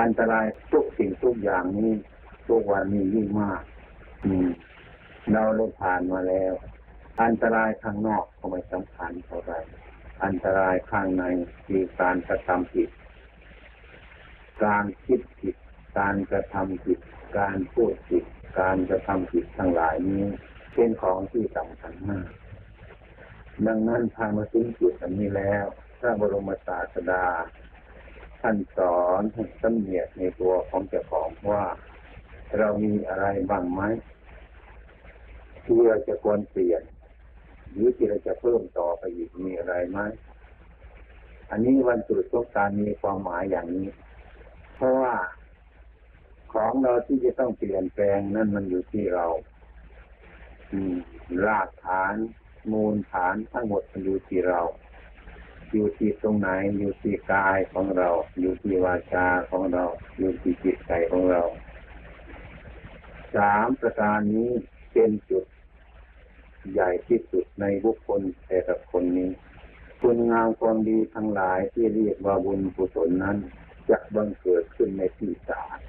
อันตรายทุกสิ่งทุกอย่างนี้ทุกวันนี้ยิ่งมาก อืมเราได้ผ่านมาแล้ว อันตรายข้างนอกก็ไม่สำคัญเท่าไรอันตรายข้างในคือการกระทำผิด การคิดผิด การกระทำผิด การพูดผิด การกระทำผิดทั้งหลายนี้เป็นของที่สำคัญมาก ดังนั้นทางมาถึงจุดอันนี้แล้วพระบรมศาสดา ท่านสอนให้สำเนียกในตัวของเจ้าของว่า เรามีอะไรบ้างไหมที่เราจะควรเปลี่ยน หรือที่เราจะเพิ่มต่อไปอีกมีอะไรไหมอันนี้วันตรุษสงการมีความหมายอย่างนี้ เพราะว่าของเราที่จะต้องเปลี่ยนแปลงนั่นมันอยู่ที่เรา อืมรากฐาน มูลฐานทั้งหมดมันอยู่ที่เรา อยู่ที่ตรงไหนอยู่ที่กายของเรา อยู่ที่วาจาของเรา อยู่ที่จิตใจของเราสามประการนี้เป็นจุดใหญ่ที่สุดในบุคคลแต่ละคนนี้ คุณงามความดีทั้งหลายที่เรียกว่าบุญกุศลนั้นจะบังเกิดขึ้นในที่สะอาด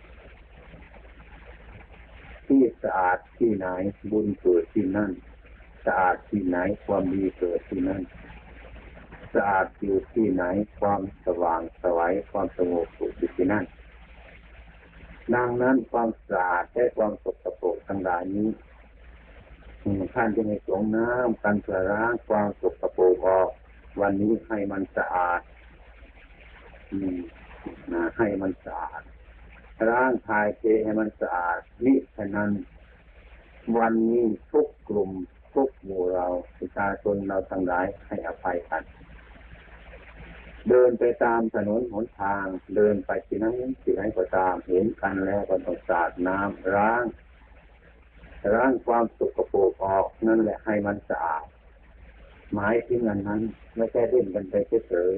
ที่สะอาดที่ไหนบุญเกิดที่นั่น สะอาดที่ไหนความดีเกิดที่นั่น สะอาดอยู่ที่ไหนความสว่างสวัยความสงบสุขอยู่ที่นั่นดังนั้นความสะอาดและความสกปรกทั้งหลายนี้ท่านจะในสงน้ำกันเพื่อล้างความสกปรกออก วันนี้ให้มันสะอาดนะให้มันสะอาดร่างกายเทให้มันสะอาดนี่ฉะนั้น วันนี้ทุกกลุ่มทุกหมู่เราประชาชนเราทั้งหลายให้อภัยกัน เดินไปตามถนนหนทาง เดินไปที่นั้นที่ไหนก็ตามเห็นกันแล้วก็ต้องสาดน้ำล้างล้างความสกปรกออกนั่นแหละให้มันสะอาดหมายถึงอันนั้นไม่ใช่เล่นกันไปเฉย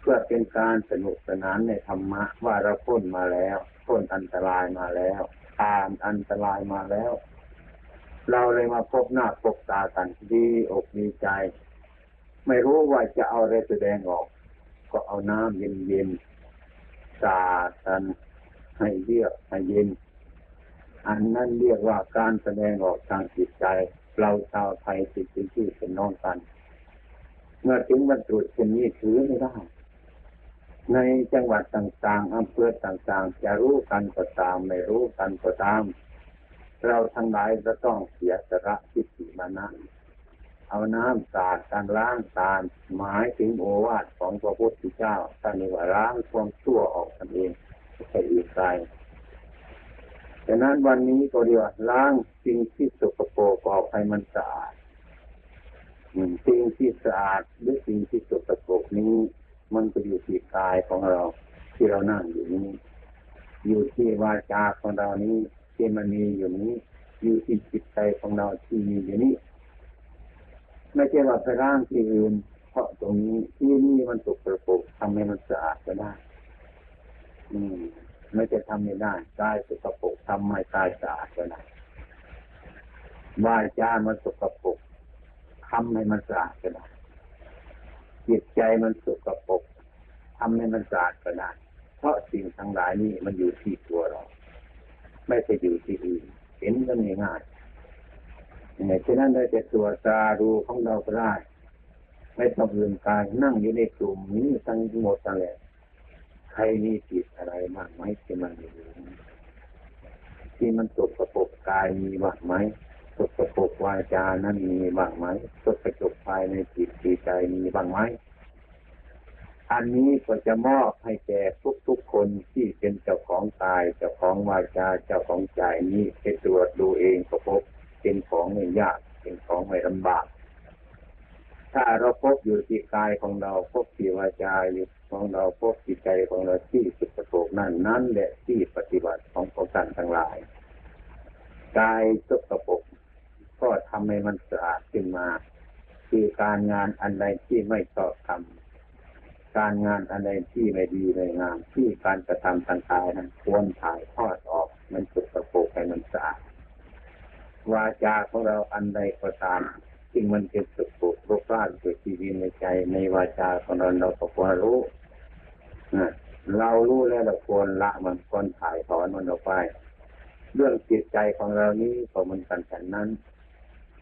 เพื่อเป็นการสนุกสนานในธรรมะว่าเราพ้นมาแล้วพ้นอันตรายมาแล้วผ่านอันตรายมาแล้ว เราเลยมาพบหน้าพบตากันดีอกดีใจ ไม่รู้ว่าจะเอาอะไรแสดงออก ก็เอาน้ำเย็นๆสาดกันให้เยือกให้เย็น อันนั้นเรียกว่าการแสดงออกทางจิตใจ เราชาวไทยติดเป็นที่เป็นน้องกัน เมื่อถึงวันตรุษเช่นนี้ถือไม่ได้ในจังหวัดต่างๆอำเภอต่างๆ จะรู้กันก็ตาม ไม่รู้กันก็ตาม เราทั้งหลายจะต้องเสียสละทิฏฐิมานะ เอาน้ำสาดการล้างตาหมายถึงโอวาทของพระพุทธเจ้าท่านนี้ว่าล้างความชั่วออกกันเองไม่ใช่อื่นใดฉะนั้นวันนี้ก็เรียวล้างสิ่งที่สกปรกออกให้มันสะอาดสิ่งที่สะอาดหรือสิ่งที่สกปรกนี้ มันก็อยู่ที่กายของเรา ที่เรานั่งอยู่นี้ อยู่ที่วาจาของเรานี้ที่มันมีอยู่นี้ อยู่ที่จิตใจของเราที่มีอยู่นี้ ไม่ใช่ว่าไปร่างที่อื่น เพราะตรงนี้ที่นี่มันสุกปรกทำให้มันสะอาดก็ได้ อืมไม่จะทำไม่ได้กายสุกปรกทำให้กายสะอาดก็ได้วาจามันสุกปรกทำให้มันสะอาดก็ได้จิตใจมันสุกปรกทำให้มันสะอาดก็ได้เพราะสิ่งทั้งหลายนี้มันอยู่ที่ตัวเรา ไม่ใช่อยู่ที่อื่นเห็นกันง่ายๆเนี่ย ฉะนั้นได้แต่ตัวตาดูของเราก็ได้ ไม่ต้องลืมกายนั่งอยู่ในกลุ่มนี้ทั้งหมดนั่นแหละใครมีจิตอะไรบ้างไหมที่มันอยู่ที่มันตกกระปกกายมีบ้างไหมตกกระปกวาจานั้นมีบ้างไหมตกกระจกภายในจิตใจมีบ้างไหมอันนี้ก็จะมอบให้แก่ทุกๆคนที่เป็นเจ้าของกาย เจ้าของวาจา เจ้าของใจนี้ไปตรวจดูเองก็พบ เป็นของไม่ยากเป็นของไม่ลำบาก ถ้าเราพบอยู่ที่กายของเราพบที่วาจาอยู่ของเราพบจิตใจของเราที่สุขโภกนั่นนั่นแหละที่ปฏิบัติของพวกท่านทั้งหลายกายสุขโภกก็ทำให้มันสะอาดขึ้นมา คือการงานอันใดที่ไม่ชอบทำการงานอันใดที่ไม่ดีในงานที่การกระทำทางกายนั้นควรถ่ายทอดออกมันสุขโภกให้มันสะอาด วาจาของเราอันใดก็ตามซึ่งมันเป็นสุขโภกรูปร่างเกิดที่วินในใจในวาจาของเราเราก็ควรรู้เรารู้แล้วเราควรละมันควรถ่ายถอนมันออกไป เรื่องจิตใจของเรานี้ก็มันกันฉันนั้น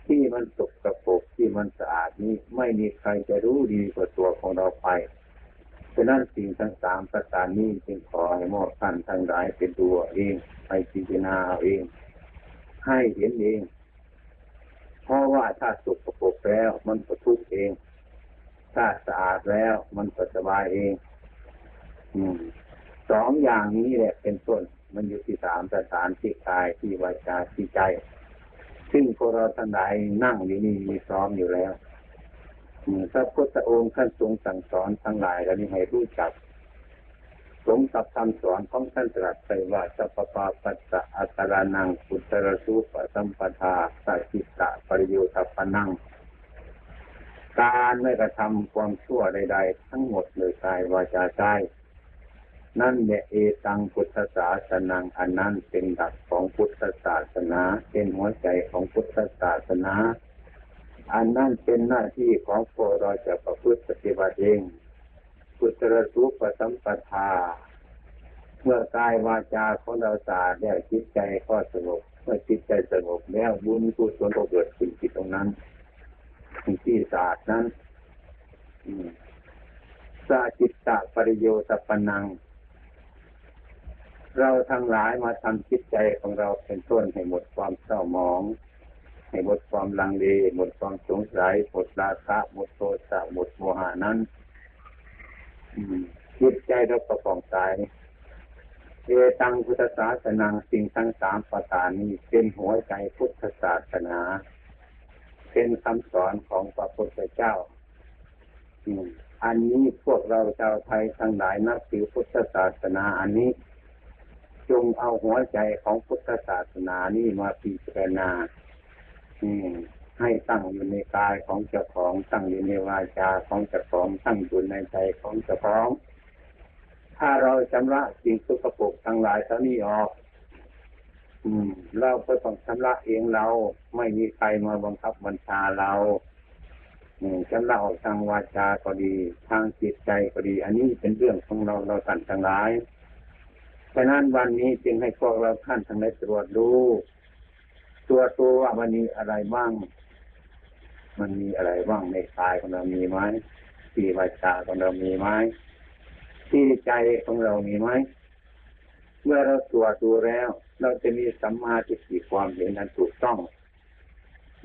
ที่มันสกปรกที่มันสะอาดนี้ไม่มีใครจะรู้ดีกว่าตัวของเราไปฉะนั้นสิ่งทั้งสามประการนี้จึงขอให้มอบท่านทั้งหลายเป็นตัวเองไปพิจารณาเอาเอง ให้เห็นเองเพราะว่าถ้าสุกประกบแล้ว มันก็ทุกเอง ถ้าสะอาดแล้วมันก็สบายเอง อืมสองอย่างนี้แหละเป็นต้นมันอยู่ที่สามสถานที่กายที่วาจาที่ใจ ซึ่งพวกเราทั้งหลายนั่งอยู่นี่มีพร้อมอยู่แล้วพระพุทธองค์ท่านทรงสั่งสอนทั้งหลายแล้วนี่ให้รู้จัก สมกับคำสอนของท่านตรัสไปว่าสัพพะปัสสะอัตรานังปุตระสุปสัมปทาสัจิตะปริโยทัปนัง การไม่กระทำความชั่วใด ๆ ทั้งหมดเลยกายวาจาใจนั่นเนี่ยเอตังพุทธศาสนาอันนั้นเป็นหลักของพุทธศาสนา เป็นหัวใจของพุทธศาสนา อันนั้นเป็นหน้าที่ของพวกเราจะประพฤติปฏิบัติเอง พุทธรสุปสัมปทา เมื่อกายวาจาของเราสะอาดแล้วจิตใจก็สงบเมื่อจิตใจสงบแล้วบุญกุศลก็เกิดขึ้นที่ตรงนั้นที่สะอาดนั้นสาจิตตะปริโยตปนัง เราทั้งหลายมาทำจิตใจของเราเป็นต้นให้หมดความเศร้าหมอง ให้หมดความลังเลหมดความสงสัยหมดราคะหมดโทสะหมดโมหานั้น จิตใจเราประกอบใจเอตังพุทธศาสนาสิ่งทั้งสามประการนี้เป็นหัวใจพุทธศาสนา เป็นคำสอนของพระพุทธเจ้าอันนี้พวกเราชาวไทยทั้งหลายนับถือพุทธศาสนาอันนี้ จงเอาหัวใจของพุทธศาสนานี้มาพิจารณา ให้ตั้งอยู่ในกายของเจ้าของตั้งอยู่ในวาจาของเจ้าของตั้งอยู่ในใจของเจ้าของ ถ้าเราชำระสิ่งสุกปรกทั้งหลายเท่านี้ออก อืม เราก็ต้องชำระเองเราไม่มีใครมาบังคับบัญชาเราอืมชำระออกทางวาจาก็ดี ทางจิตใจก็ดี อันนี้เป็นเรื่องของเราเราตันทั้งหลายฉะนั้นวันนี้จึงให้พวกเราท่านทั้งหลายตรวจดูตัวตัวว่ามันมีอะไรบ้าง มันมีอะไรบ้างในกายของเรามีไหมที่วาจาของเรามีไหมที่ใจของเรามีไหมเมื่อเราตรวจดูแล้ว เราจะมีสัมมาทิฏฐิความเห็นนั้นถูกต้อง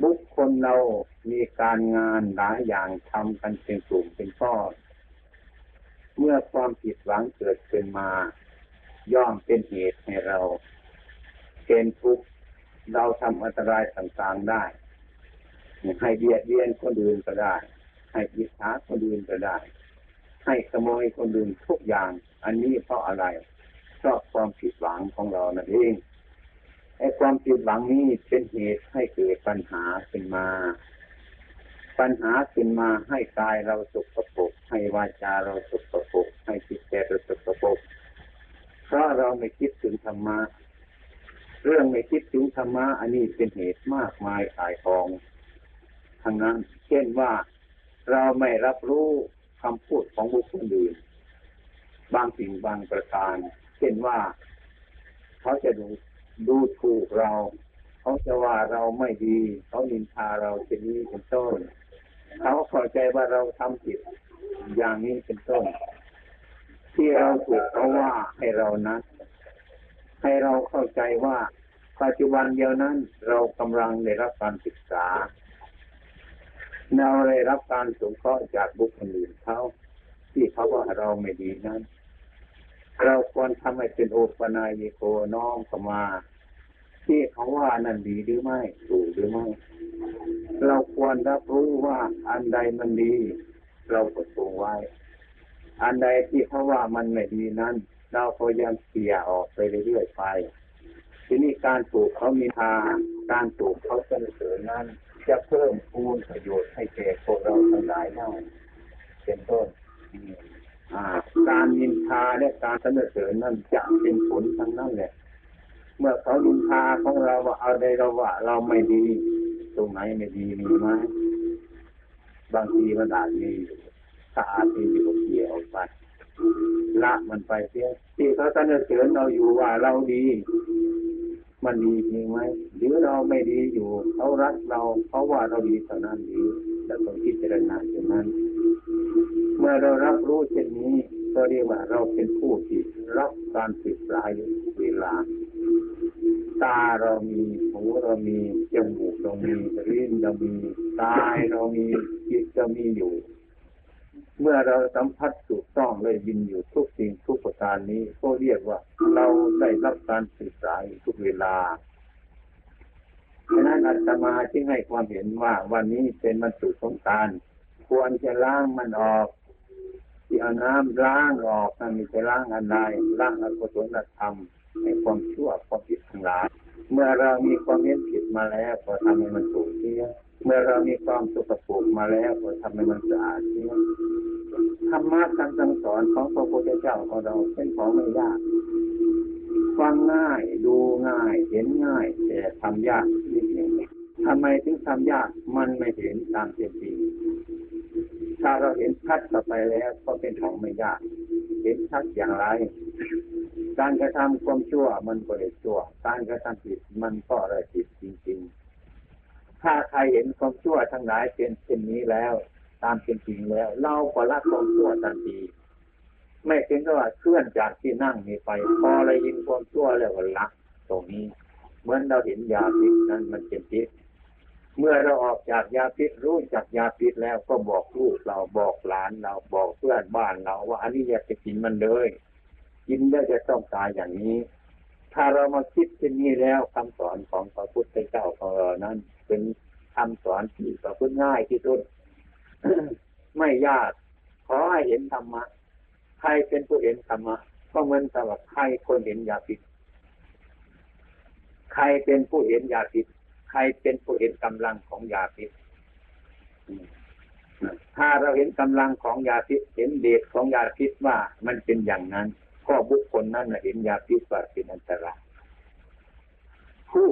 บุคคลเรามีการงานหลายอย่างทำกันเป็นกลุ่มเป็นก้อนเมื่อความผิดหวังเกิดขึ้นมา ย่อมเป็นเหตุให้เราเป็นทุกข์เราทำอันตรายต่างๆได้ ให้เบียดเบียนคนอื่นก็ได้ ให้อิจฉาคนอื่นก็ได้ ให้ขโมยคนอื่นทุกอย่าง อันนี้เพราะอะไรเพราะความผิดหวังของเรานั่นเองไอ้ความผิดหวังนี้เป็นเหตุให้เกิดปัญหาขึ้นมา ปัญหาขึ้นมาให้กายเราสุขปรกให้วาจาเราสุขปรกให้จิตใจเราสุขปรกเพราะเราไม่คิดถึงธรรมะเรื่องไม่คิดถึงธรรมะอันนี้เป็นเหตุมากมายขายของ ทางนั้น เช่นว่าเราไม่รับรู้คำพูดของบุคคลอื่น บางสิ่งบางประการ เช่นว่า เขาจะดูดูถูกเรา เขาจะว่าเราไม่ดี เขานินทาเราเป็นนี้เป็นต้น เขาเข้าใจว่าเราทำผิดอย่างนี้เป็นต้น ที่เราถูกเขาว่าให้เรานะให้เราเข้าใจว่าปัจจุบันเดียวนั้นเรากำลังได้รับการศึกษา เราได้รับการสงเคราะห์จากบุคคลอื่นเขาที่เขาว่าเราไม่ดีนั้น เราควรทำให้เป็นโอปนายโกน้องเข้ามาที่เขาว่านั่นดีหรือไม่ถูกหรือไม่เราควรรับรู้ว่าอันใดมันดี เราก็ตรงไว้ อันใดที่เขาว่ามันไม่ดีนั้น เราพยายามเกี่ยออกไปเรื่อยๆไป ทีนี้การปลูกเขามีทาการปลูกเขาเสนอนั้น จะเพิ่มพูนประโยชน์ให้แก่พวกเราทั้งหลายได้เป็นต้นการนินทาและการเสนอนั้นจะเป็นผลทั้งนั้นแหละ เมื่อเขานินทาของเราว่าเอาใดเราว่า เราไม่ดี ตรงไหนไม่ดีมีไหมบางทีมันอาจมีถ้าอาจมีอยู่เกี่ยวไปละมันไปเสียที่เขาสนเสริญเราอยู่ว่าเราดี มันดีจริงไหมหรือเราไม่ดีอยู่เขารักเราเขาว่าเราดีเท่านั้นหรือเราต้องพิจารณาเช่นนั้น เมื่อเรารับรู้เช่นนี้ ก็เรียกว่าเราเป็นผู้ที่รับการศึกษาอยู่เวลา ตาเรามีหูเรามีจมูกเรามีลิ้นเรามีกายเรามีจิตเรามีอยู่ เมื่อเราสัมผัสถูกต้องเลยยินอยู่ทุกสิ่งทุกประการนี้ก็เรียกว่าเราได้รับการศึกษาอยู่ทุกเวลาฉะนั้นอาตมาจึงให้ความเห็นว่าวันนี้เป็นวันสุดสงการควรจะล้างมันออกที่เอาน้ำล้างออกนั่นมีจะล้างอะไรล้างอกุศลธรรมในความชั่วความผิดทั้งหลาย เมื่อเรามีความเห็นผิดมาแล้วก็ทำให้มันถูกเสีย เมื่อเรามีความสุขภพมาแล้วก็ทำให้มันสะอาดเสียธรรมะการสั่งสอนของพระพุทธเจ้าของเราเป็นของไม่ยากฟังง่ายดูง่ายเห็นง่าย แต่ทำยากนิดหนึ่งทำไมถึงทำยากมันไม่เห็นตามเป็นจริงถ้าเราเห็นชัดต่อไปแล้วก็เป็นของไม่ยาก เห็นชัดอย่างไร การกระทำความชั่วมันก็ได้ชั่ว การกระทำผิดมันก็ได้ผิดจริง ๆ ถ้าใครเห็นความชั่วทั้งหลายเป็นเช่นนี้แล้ว ตามเป็นจริงแล้ว เราก็ละความชั่วทันทีไม่เป็นว่าเคลื่อนจากที่นั่งนี้ไป พอเรายินความชั่วแล้วก็ละตรงนี้ เหมือนเราเห็นยาพิษนั้นมันเป็นพิษเมื่อเราออกจากยาพิษรู้จักยาพิษแล้วก็บอกลูกเราบอกหลานเราบอกเพื่อนบ้านเราว่าอันนี้อย่าไปกินมันเลย กินแล้วจะต้องตายอย่างนี้ ถ้าเรามาคิดเช่นนี้แล้วคำสอนของพระพุทธเจ้าของเรานั้น เป็นคำสอนที่ประพฤติง่ายที่สุดไม่ยาก ขอให้เห็นธรรมะใครเป็นผู้เห็นธรรมะก็เหมือนกับใครคนเห็นยาพิษใครเป็นผู้เห็นยาพิษใครเป็นผู้เห็นกำลังของยาพิษถ้าเราเห็นกำลังของยาพิษเห็นเดชของยาพิษว่ามันเป็นอย่างนั้น ก็บุคคลนั้นเห็นยาพิษว่าเป็นอันตรายผู้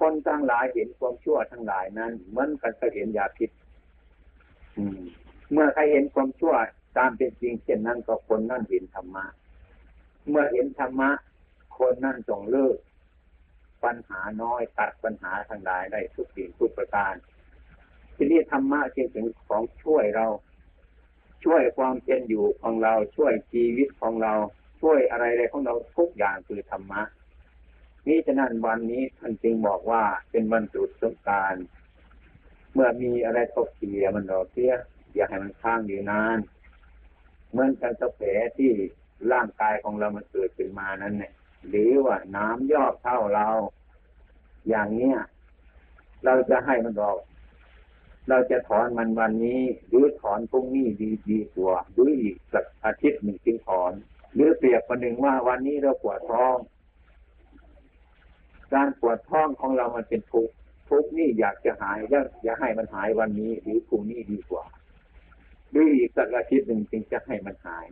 คนทั้งหลายเห็นความชั่วทั้งหลายนั้นเหมือนกันก็เห็นยาพิษเมื่อใครเห็นความชั่วตามเป็นจริงเช่นนั้นก็คนนั่นเห็นธรรมะ เมื่อเห็นธรรมะ คนนั่นจงเลิก ปัญหาน้อยตัดปัญหาทั้งหลายได้ทุกสิ่งทุกประการที่นี้ธรรมะจึงเป็นของช่วยเรา ช่วยความเป็นอยู่ของเราช่วยชีวิตของเรา ช่วยอะไรอะไรของเราทุกอย่างคือธรรมะนี่ฉะนั้นวันนี้ท่านจึงบอกว่าเป็นวันจุดสงการ เมื่อมีอะไรตกเสียมันดอกเสียอย่าให้มันค้างอยู่นานเหมือนกันกระแผลที่ร่างกายของเรามันเกิดขึ้นมานั้นเนี่ยหรือว่าน้ำยอดเท่าเรา อย่างเนี้ยเราจะให้มันออก เราจะถอนมันวันนี้ หรือถอนพรุ่งนี้ดีดีกว่าหรืออีกสักอาทิตย์หนึ่งจึงถอน หรือเปรียบประหนึ่งว่าวันนี้เราปวดท้อง การปวดท้องของเรามันเป็นทุกข์ทุกข์นี่อยากจะหายแล้วอย่าให้มันหายวันนี้ หรือพรุ่งนี้ดีกว่าหรืออีกสักอาทิตย์หนึ่งจึงจะให้มันหาย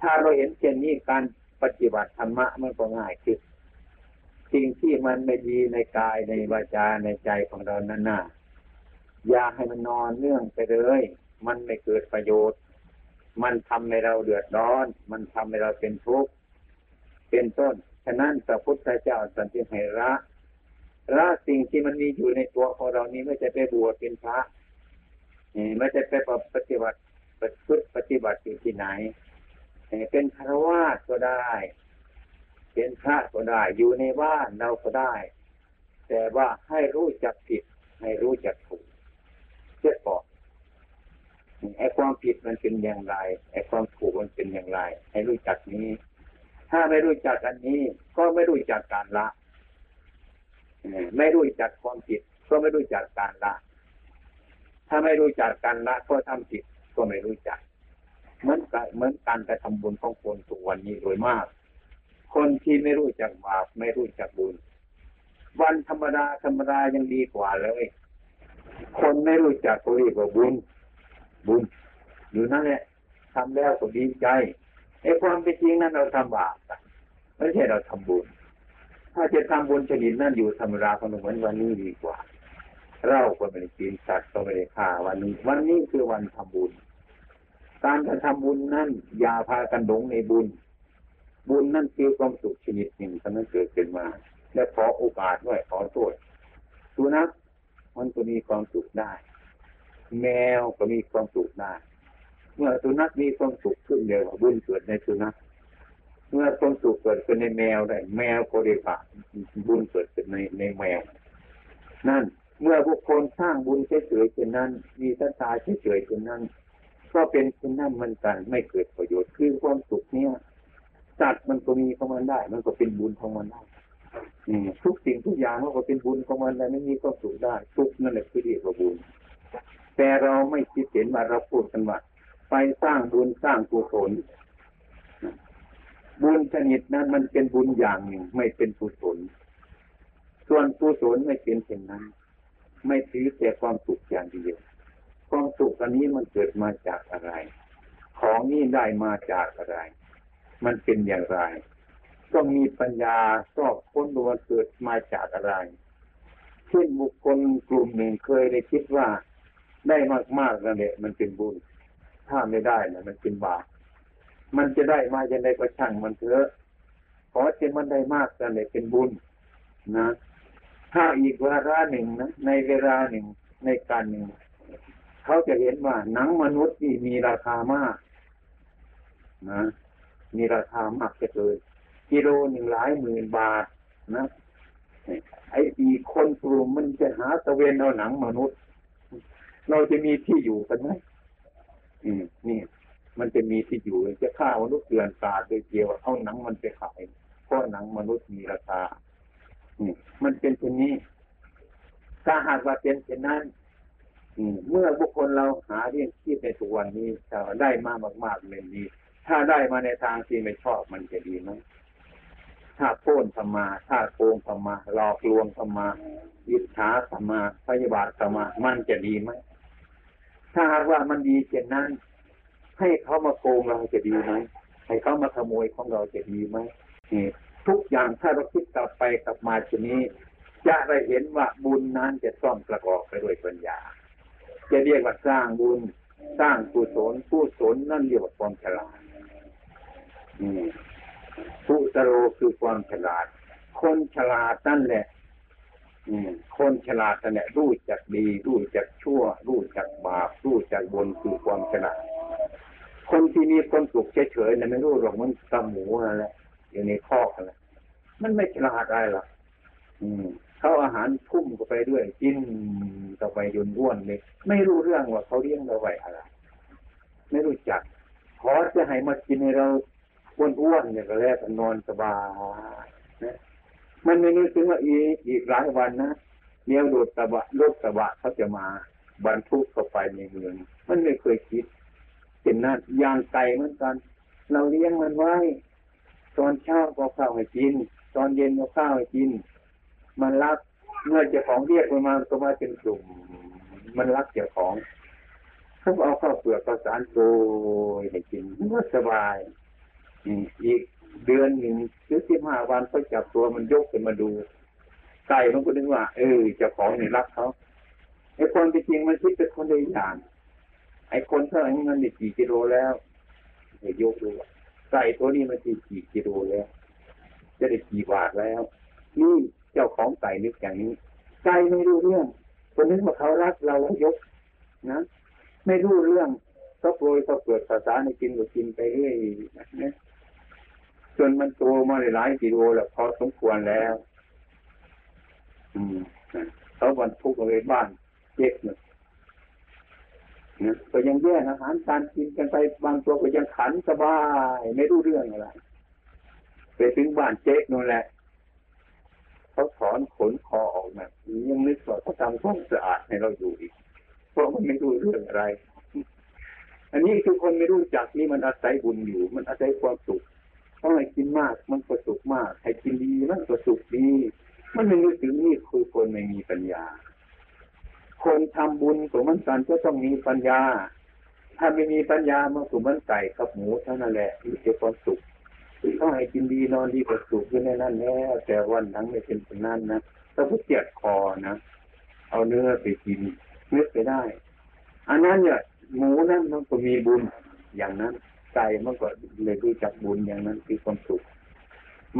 ถ้าเราเห็นเช่นนี้การปฏิบัติธรรมะมันก็ง่ายขึ้นสิ่งที่มันไม่ดีในกายในวาจาในใจของเรานั้นน่ะอย่าให้มันนอนเนื่องไปเลย มันไม่เกิดประโยชน์ มันทำให้เราเดือดร้อน มันทำให้เราเป็นทุกข์เป็นต้น ฉะนั้นพระพุทธเจ้าสันติให้ละละสิ่งที่มันมีอยู่ในตัวของเรานี้ไม่จะไปบวชเป็นพระไม่จะไปปฏิบัติปฏิบัติปฏิบัติอยู่ที่ไหน เป็นคารวาสก็ได้ เป็นพระก็ได้ อยู่ในบ้านเราก็ได้ แต่ว่าให้รู้จักผิด ให้รู้จักถูกเชื่อก่อน ไอ้ความผิดมันเป็นอย่างไรไอ้ความถูกมันเป็นอย่างไร ให้รู้จักนี้ ถ้าไม่รู้จักอันนี้ ก็ไม่รู้จักการละไม่รู้จักความผิด ก็ไม่รู้จักการละ ถ้าไม่รู้จักการละก็ทำผิดก็ไม่รู้จัก เหมือนกันเหมือนการกระทำบุญของคนทุกวันนี้โดยมาก คนที่ไม่รู้จักบาปไม่รู้จักบุญ วันธรรมดาธรรมดายังดีกว่าเลย คนไม่รู้จักเรียกว่าบุญ บุญอยู่นั่นแหละทำแล้วก็ดีใจไอ้ความเป็นจริงนั้นเราทำบาปไม่ใช่เราทำบุญ ถ้าจะทำบุญชนิดนั้นอยู่ธรรมดาก็เหมือนวันนี้ดีกว่าเราก็ไม่ได้กินสัตว์ก็ไม่ได้ฆ่าวันนี้ วันนี้คือวันทำบุญ การกระทำบุญนั้นอย่าพากันหลงในบุญ บุญนั่นคือความสุขชนิดหนึ่งท่านั้นเกิดขึ้นมา และขอโอกาสด้วยขอโทษสุนัขมันก็มีความสุขได้ แมวก็มีความสุขได้เมื่อสุนัขมีความสุขขึ้นเดียวบุญเกิดในสุนัขเมื่อความสุขเกิดขึ้นในแมวได้ แมวก็เรียกบุญเกิดขึ้นในในแมว นั่นเมื่อบุคคลสร้างบุญเฉยๆเช่นนั้น มีศรัทธาเฉยๆเช่นนั้น ก็เป็นเช่นนั้นมือนกันไม่เกิดประโยชน์คือความสุขเนี่ยสัตว์มันก็มีของมันได้ มันก็เป็นบุญของมันได้ทุกสิ่งทุกอย่างมันก็เป็นบุญของมันได้ไม่มีความสุขได้ทุกนั่นแหละคือเรียกว่าบุญ แต่เราไม่คิดเห็นว่าเราพูดกันว่าไปสร้างบุญสร้างกุศลบุญชนิดนั้นมันเป็นบุญอย่างหนึ่ง ไม่เป็นกุศลส่วนกุศลไม่เป็นเช่นนั้น ไม่ถือแต่ความสุขอย่างเดียวความสุขอันนี้มันเกิดมาจากอะไร ของนี้ได้มาจากอะไร มันเป็นอย่างไร ต้องมีปัญญาสอบค้นดูว่าเกิดมาจากอะไร เช่นบุคคลกลุ่มหนึ่งเคยได้คิดว่า ได้มากๆนั่นแหละมันเป็นบุญ ถ้าไม่ได้นะมันเป็นบาปมันจะได้มาจะได้ก็ช่างมันเถอะขอจะมันได้มากนั่นแหละเป็นบุญนะถ้าอีกเวลาหนึ่งนะในเวลาหนึ่งในการหนึ่งเขาจะเห็นว่าหนังมนุษย์นี่มีราคามาก นะ มีราคามากจะเกินกิโลหนึ่งหลายหมื่นบาทนะไอ้อีกคนกลุ่มมันจะหาตะเวนเอาหนังมนุษย์ เราจะมีที่อยู่กันไหมอืมนี่ มันจะมีที่อยู่จะฆ่ามนุษย์เกลื่อนกาโดยเกี่ยวเอาหนังมันไปขายเพราะหนังมนุษย์มีราคาอืมมันเป็นเช่นนี้ถ้าหากว่าเป็นเช่นนั้นอืมเมื่อบุคคลเราหาเรื่องที่ในทุกวันนี้ถ้าได้มามากๆเลยดี ถ้าได้มาในทางที่ไม่ชอบมันจะดีไหมถ้าโค่นธรรมา ถ้าโกงธรรมาหลอกลวงธรรมายิทธาธรรมาพยาบาทธรรมามันจะดีไหม ถ้าหากว่ามันดีเช่นนั้น ให้เขามาโกงเราจะดีไหมให้เขามาขโมยของเราจะดีไหมทุกอย่างถ้าเราคิดกลับไปกลับมาชนี้ จะได้เห็นว่าบุญนั้นจะต้องประกอบไปด้วยปัญญา จะเรียกว่าสร้างบุญ สร้างกุศลกุศลนั่นเรียกว่าความฉลาดอืมผู้ตโรคือความฉลาด คนฉลาดนั่นแหละ คนฉลาดเนั่นแหละรู้จักดีรู้จักชั่ว รู้จักบาปรู้จักบนคือความฉลาดคนที่มีคนสุขเฉยๆนั่นไม่รู้หรอกมันตาหมูนั่นแหละอยู่ในคอกนั่นแหละมันไม่ฉลาดอะไรหรอกเขาอาหารทุ่มเข้าไปด้วยกินเข้าไปยนอ้วนเลยไม่รู้เรื่องว่าเขาเลี้ยงเราไว้อะไร ไม่รู้จักขอจะให้มากินให้เราอ้วนๆเนี่ยก็แล้วกันนอนสบายนะ มันไม่นึกถึงว่าอีกอีกหลายวันนะเลี้ยรถกระบะรถกระบะเขาจะมาบรรทุกเข้าไปในเมืองมันไม่เคยคิดเห็นนั้นยางไก่เหมือนกัน เราเลี้ยงมันไว้ ตอนเช้าก็ข้าวให้กิน ตอนเย็นก็ข้าวให้กิน มันรักเมื่อเจ้าของเรียกมันมาก็มาเป็นกลุ่ม มันรักเจ้าของเขาเอาข้าวเปลือกข้าวสารโกยให้กินมันสบายอีก เดือนหนึ่งหรือสิบห้าวันก็จับตัวมันยกขึ้นมาดูไก่มันก็นึกว่า เออจ้าของนี่รักเขาไอ้คนจริงมันคิดเป็นคนละอย่างไอ้คนเท่าไหร่มันกี่กิโลแล้วเดี๋ยกดูไก่ตัวนี้มันกี่กิโลแล้ว จะได้กี่บาทแล้ว นี่เจ้าของไก่นึกอย่างนี้ไก่ไม่รู้เรื่องคนนึกว่าเขารักเราแล้วยกนะไม่รู้เรื่องก็โปรยก็เกิดภาษาในกินก็กินไปเรื่อยนะ จนมันโตมาหลายกิโลแล้วพอสมควรแล้ว อืมเขาบรรทุกเอาไว้บ้านเจ็กเนี่ยก็ยังแย่งอาหารการกินกันไปบางตัวก็ยังขันสบายไม่รู้เรื่องอะไรไปถึงบ้านเจ๊กนั่นแหละเขาถอนขนคอออกนะยังนึกว่าเขาทำความสะอาดให้เราอยู่อีกเพราะมันไม่รู้เรื่องอะไร อันนี้คือคนไม่รู้จักนี่มันอาศัยบุญอยู่ มันอาศัยความสุข เพราะให้กินมากมันก็สุขมากให้กินดีมันก็สุขดี มันไม่นึกถึงนี่คือคนไม่มีปัญญา คนทำบุญของมันกันก็ต้องมีปัญญา ถ้าไม่มีปัญญามันก็มันไก่กับหมูเท่านั้นแหละมีแต่ความสุขต้องให้กินดีนอนดีก็สุขอยู่ในนั้นแล้วแต่วันทั้งไม่เป็นแบบนั้นนะถ้าผู้เจ็บคอนะเอาเนื้อไปกินเนึกไปได้ อันนั้นเนี่ยหมูนั้นมันก็มีบุญอย่างนั้น ใจมันก็เลยรู้จักบุญอย่างนั้นคือความสุข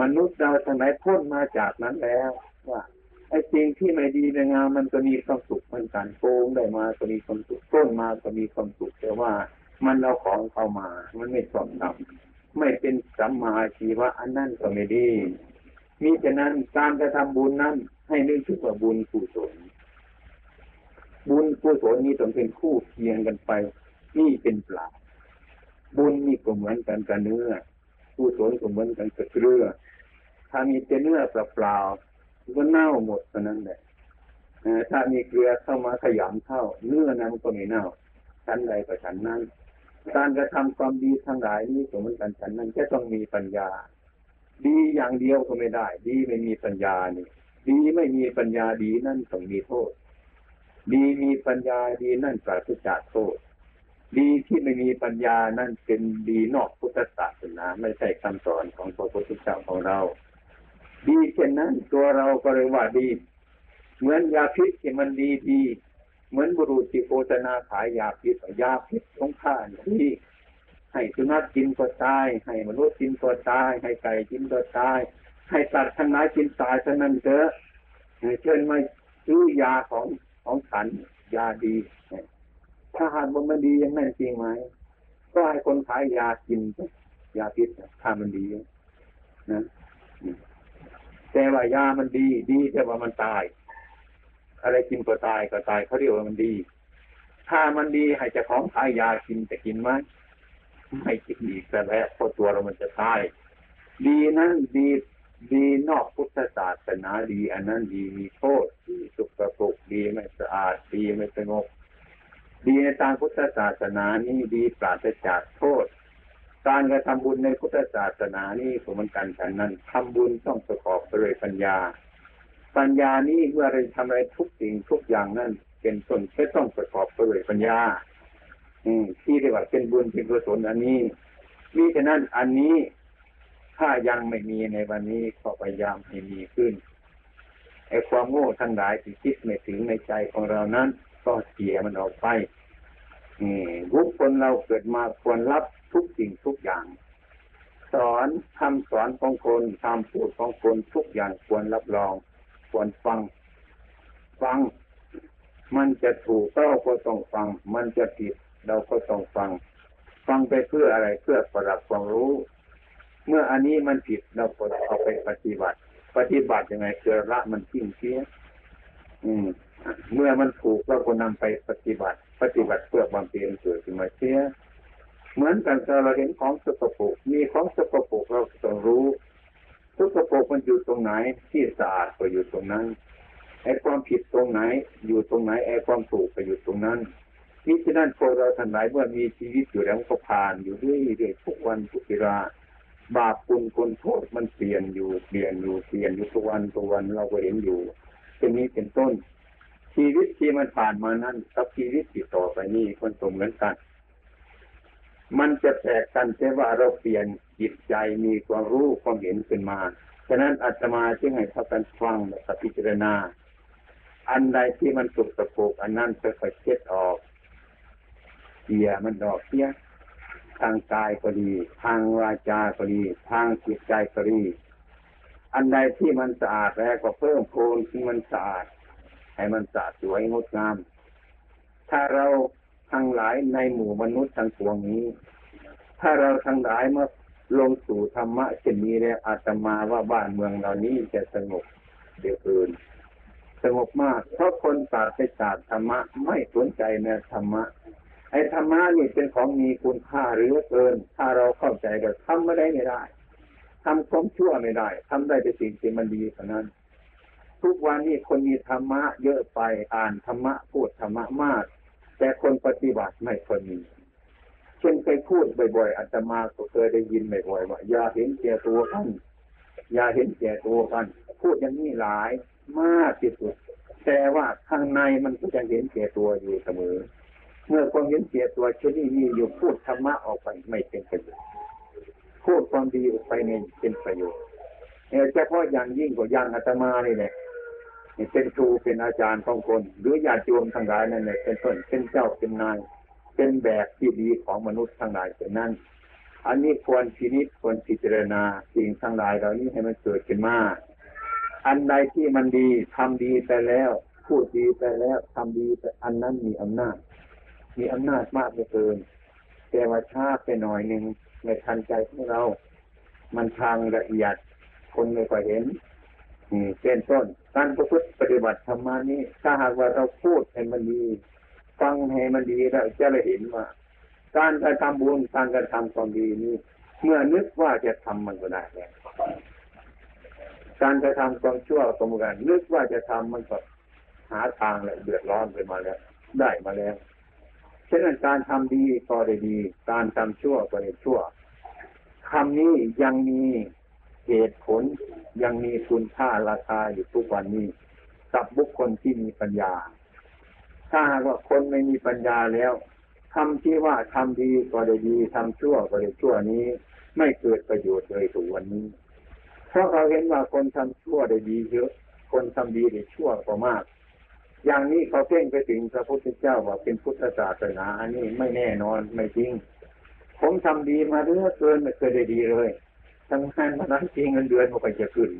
มนุษย์เราทั้งหลายพ้นมาจากนั้นแล้วว่าไอ้สิ่งที่ไม่ดีไม่งามมันก็มีความสุขเหมือนกันโกงได้มาก็มีความสุขต้นมาก็มีความสุขแต่ว่ามันเอาของเข้ามา มันไม่สมทำไม่เป็นสัมมาชีวะอันนั้นก็ไม่ดีมีฉะนั้นการกระทำบุญนั้น ให้นึกถึงว่าบุญกุศลบุญกุศลนี้ต้องเป็นคู่เคียงกันไป นี่เป็นปลา บุญนี่ก็เหมือนกันกับเนื้อกุศลก็เหมือนกันกับเกลือถ้ามีแต่เนื้อเปล่าๆก็เน่าหมดเท่านั้นแหละถ้ามีเกลือเข้ามาขยำเข้า เนื้อนั้นก็ไม่เน่าชั้นใดก็ชั้นนั้น การกระทำความดีทั้งหลายนี้ก็เหมือนกันชั้นนั้นจะต้องมีปัญญา ดีอย่างเดียวก็ไม่ได้ ดีไม่มีปัญญานี่ดีไม่มีปัญญาดีนั่นต้องมีโทษ ดีมีปัญญาดีนั่นปราศจากโทษ ดีที่ไม่มีปัญญานั่นเป็นดีนอกพุทธศาสนาไม่ใช่คำสอนของพระพุทธเจ้าของเรา ดีเช่นนั้นตัวเราก็เลยว่าดี เหมือนยาพิษที่มันดีดี เหมือนบุรุษที่โฆษณาขายยาพิษยาพิษของข้าที่ให้สุนัขกินก็ตาย ให้มนุษย์กินก็ตาย ให้ไก่กินก็ตาย ให้สัตว์ทั้งหลายกินตายเท่านั้นเถอะเชิญมาซื้อยาของของฉันยาดี ถ้าหากว่ามันดียังไม่จริงไหมก็ให้คนขายยากินยาพิษถ้ามันดีนะแต่ว่ายามันดี ดีแต่ว่ามันตาย อะไรกินก็ตายก็ตายเขาเรียกว่ามันดี ถ้ามันดีให้จะของขายยากินจะกินไหมไม่กินอีกแล้วเพราะตัวเรามันจะตาย ดีนั้นดีดีนอกพุทธศาสนาดี อันนั้นดีมีโทษดีสุกปรกดีไม่สะอาดดีไม่สงบ ดีในทางพุทธศาสนานี้ดีปราศจากโทษ การกระทำบุญในพุทธศาสนานี้สมนกันฉันนั้นทำบุญต้องประกอบไปด้วยปัญญา ปัญญานี้เมื่อเราทำอะไรทุกสิ่งทุกอย่างนั้นเป็นต้นก็ต้องประกอบไปด้วยปัญญา อืมที่เรียกว่าเป็นบุญเป็นกุศลอันนี้มิฉะนั้นอันนี้ถ้ายังไม่มีในวันนี้ก็พยายามให้มีขึ้นไอ้ความโง่ทั้งหลายที่คิดไม่ถึงในใจของเรานั้น ก็เสียมันออกไปทุกคนเราเกิดมาควรรับทุกสิ่งทุกอย่าง สอนคำสอนของคนคำพูดของคนทุกอย่างควรรับรอง ควรฟัง ฟัง มันจะถูกเราก็ต้องฟัง มันจะผิดเราก็ต้องฟัง ฟังไปเพื่ออะไรเพื่อประดับความรู้ เมื่ออันนี้มันผิดเราก็เอาไปปฏิบัติ ปฏิบัติยังไงเกิดละมันทิ้งเสียอืม เมื่อมันถูกเราก็นำไปปฏิบัติ ปฏิบัติเพื่อความเปลี่ยนเกิดขึ้นมาเสียเหมือนกันเราเห็นของสกปรกมีของสกปรกเราต้องรู้สกปรกมันอยู่ตรงไหนที่สะอาดก็อยู่ตรงนั้นไอ้ความผิดตรงไหน อยู่ตรงไหนไอ้ความถูกก็อยู่ตรงนั้นนี่ฉะนั้นพวกเราทั้งหลายเมื่อมีชีวิตอยู่แล้วก็ผ่านอยู่เรื่อยๆทุกวันทุกเวลาบาปคุณคนโทษมันเปลี่ยนอยู่เปลี่ยนอยู่เปลี่ยนอยู่ทุกวันทุกวันเราก็เห็นอยู่เป็นนี้เป็นต้น ชีวิตที่มันผ่านมานั้นกับชีวิตที่ต่อไปนี้คนตรงเหมือนกัน มันจะแตกกันแต่ว่าเราเปลี่ยนจิตใจมีความรู้ความเห็นขึ้นมา ฉะนั้นอาตมาจึงให้พากันฟังและพิจารณา อันใดที่มันสุกสะโปกอันนั้นจะค่อยเช็ดออกเสียมันดอกเสียทางกายก็ดี ทางวาจาก็ดี ทางจิตใจก็ดี อันใดที่มันสะอาดแล้วก็เพิ่มโพลที่มันสะอาด ให้มันสะสวยงดงาม ถ้าเราทั้งหลายในหมู่มนุษย์ทั้งปวงนี้ ถ้าเราทั้งหลายเมื่อลงสู่ธรรมะเช่นนี้แล้วอาตมาว่าบ้านเมืองเหล่านี้จะสงบเดียวอื่นสงบมาก เพราะคนศาสตร์ศาสตร์ธรรมะไม่สนใจในธรรมะ ไอ้ธรรมะนี่เป็นของมีคุณค่าหรือเกิน ถ้าเราเข้าใจก็ทำไม่ได้ไม่ได้ทำความชั่วไม่ได้ทำได้แต่สิ่งที่มันดีเท่านั้น ทุกวันนี้คนมีธรรมะเยอะไปอ่านธรรมะพูดธรรมะมาก แต่คนปฏิบัติไม่คนมีเช่นเคยพูดบ่อยๆอาตมาก็เคยได้ยินบ่อยๆว่าอย่าเห็นแก่ตัวกันอย่าเห็นแก่ตัวกันพูดอย่างนี้หลายมากที่สุด แต่ว่าข้างในมันก็ยังเห็นแก่ตัวอยู่เสมอ เมื่อความเห็นแก่ตัวเช่นนี้มีอยู่พูดธรรมะออกไปไม่เป็นประโยชน์พูดความดีออกไปในเป็นประโยชน์เฉพาะอย่างยิ่งกว่าอย่างอาตมานี่แหละ เป็นครูเป็นอาจารย์ของคน หรือญาติโยมทั้งหลายนั่นแหละเป็นต้นเป็นเจ้าเป็นนาย เป็นแบบที่ดีของมนุษย์ทั้งหลายเป็นนั้น อันนี้ควรพินิจควรพิจารณาสิ่งทั้งหลายเหล่านี้ให้มันเกิดขึ้นมาอันใดที่มันดีทำดีไปแล้ว พูดดีไปแล้วทำดีไปอันนั้นมีอำนาจ มีอำนาจมากเหลือเกินแต่ว่าช้าไปหน่อยหนึ่งไม่ทันใจของเรา มันทางละเอียดคนไม่ค่อยเห็นเป็นต้น การประพฤติปฏิบัติธรรมานี้ ถ้าหากว่าเราพูดให้มันดี ฟังให้มันดีเราจะได้เห็นว่า การกระทำบุญการกระทำความดีนี้เมื่อนึกว่าจะทำมันก็ได้แล้วการกระทำความชั่วก็เหมือนกันนึกว่าจะทำมันก็หาทางแล้วเดือดร้อนไปมาแล้ว ได้มาแล้วเช่นนั้นการทำดีก็ได้ดี การทำชั่วก็ได้ชั่วคำนี้ยังมี เหตุผลยังมีคุณค่าราคาอยู่ทุกวันนี้ กับบุคคลที่มีปัญญา ถ้าหากว่าคนไม่มีปัญญาแล้วทำที่ว่าทำดีก็ได้ดีทำชั่วก็ได้ชั่วนี้ ไม่เกิดประโยชน์เลยถึงวันนี้ เพราะเราเห็นว่าคนทำชั่วได้ดีเยอะ คนทำดีได้ชั่วก็มาก อย่างนี้เขาเพ่งไปถึงพระพุทธเจ้าว่าเป็นพุทธศาสนาอันนี้ไม่แน่นอนไม่จริง ผมทำดีมาเรื่อยเกินไม่เคยได้ดีเลย ทำงานมานั้นจริงเงินเดือนมันก็จะขึ้น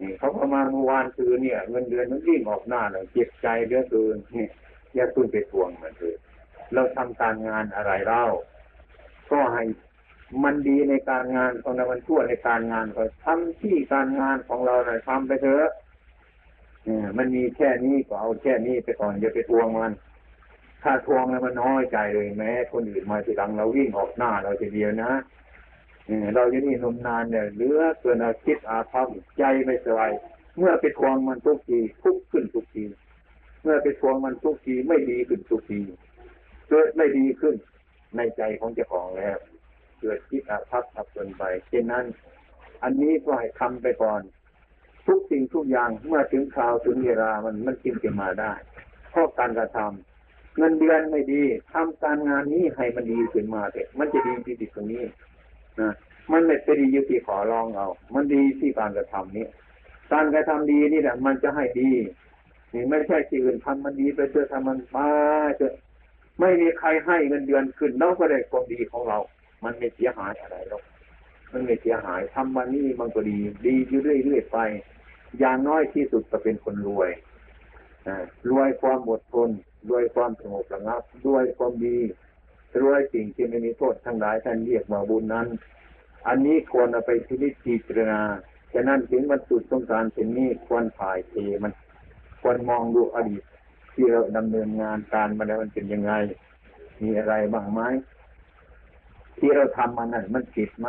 นี่เขาประมาณเมื่อวานคือเนี่ย เงินเดือนมันวิ่งออกหน้าเลยเจ็บใจเรื่อเกินนี่อย่าขึ้นไปทวงมันเลยเราทำการงานอะไรเล่า ก็ให้มันดีในการงานของเรามันชั่วในการงานก็ทำที่การงานของเราหน่อยทำไปเถอะเนี่ยมันมีแค่นี้ก็เอาแค่นี้ไปก่อนอย่าไปทวงมัน ถ้าทวงแล้วมันน้อยใจเลยแม้ คนอื่นมาทีหลังเราวิ่งออกหน้าเราทีเดียวนะ เราอยู่นี่นมนานเนี่ยเหลือเกินอาคิดอาภัพใจไม่สบายเมื่อไปทวงมันทุกทีทุกขึ้นทุกที เมื่อไปทวงมันทุกทีไม่ดีขึ้นทุกทีเกิดไม่ดีขึ้น ในใจของเจ้าของแล้วเกิดคิดอาภัพอับเกินไปเช่นนั้น อันนี้ก็ให้ทำไปก่อน ทุกสิ่งทุกอย่างเมื่อถึงคราวถึงเวลามันมันกินกันมาได้เพราะการกระทำเงินเดือนไม่ดีทำการงานนี้ให้มันดีขึ้นมาเถอะมันจะดีที่ติดตรงนี้ นะมันไม่ไปดีอยู่ที่ขอร้องเอามันดีที่การกระทำนี้การกระทำดีนี่แหละมันจะให้ดีนี่ไม่ใช่ที่อื่นทำมันดีไปเจอทำมันมาเจอไม่มีใครให้เงินเดือนขึ้นเราก็ได้ความดีของเรา มันไม่เสียหายอะไรหรอกมันไม่เสียหายทำมันนี่มันก็ดี ดีอยู่เรื่อยๆไป อย่างน้อยที่สุดก็เป็นคนรวยรวยความอดทนรวยความสงบระงับด้วยความดี รวยสิ่งที่ไม่มีโทษทั้งหลายท่านเรียกว่าบุญนั้น อันนี้ควรเอาไปพิจิตรณาฉะนั้นถึงวันสุดต้องการเป็นนี้ควรถ่ายเทมัน ควรมองดูอดีต ที่เราดำเนินงานการมาแล้วมันเป็นยังไง มีอะไรบ้างไหมที่เราทำมันนั้นมันผิดไหม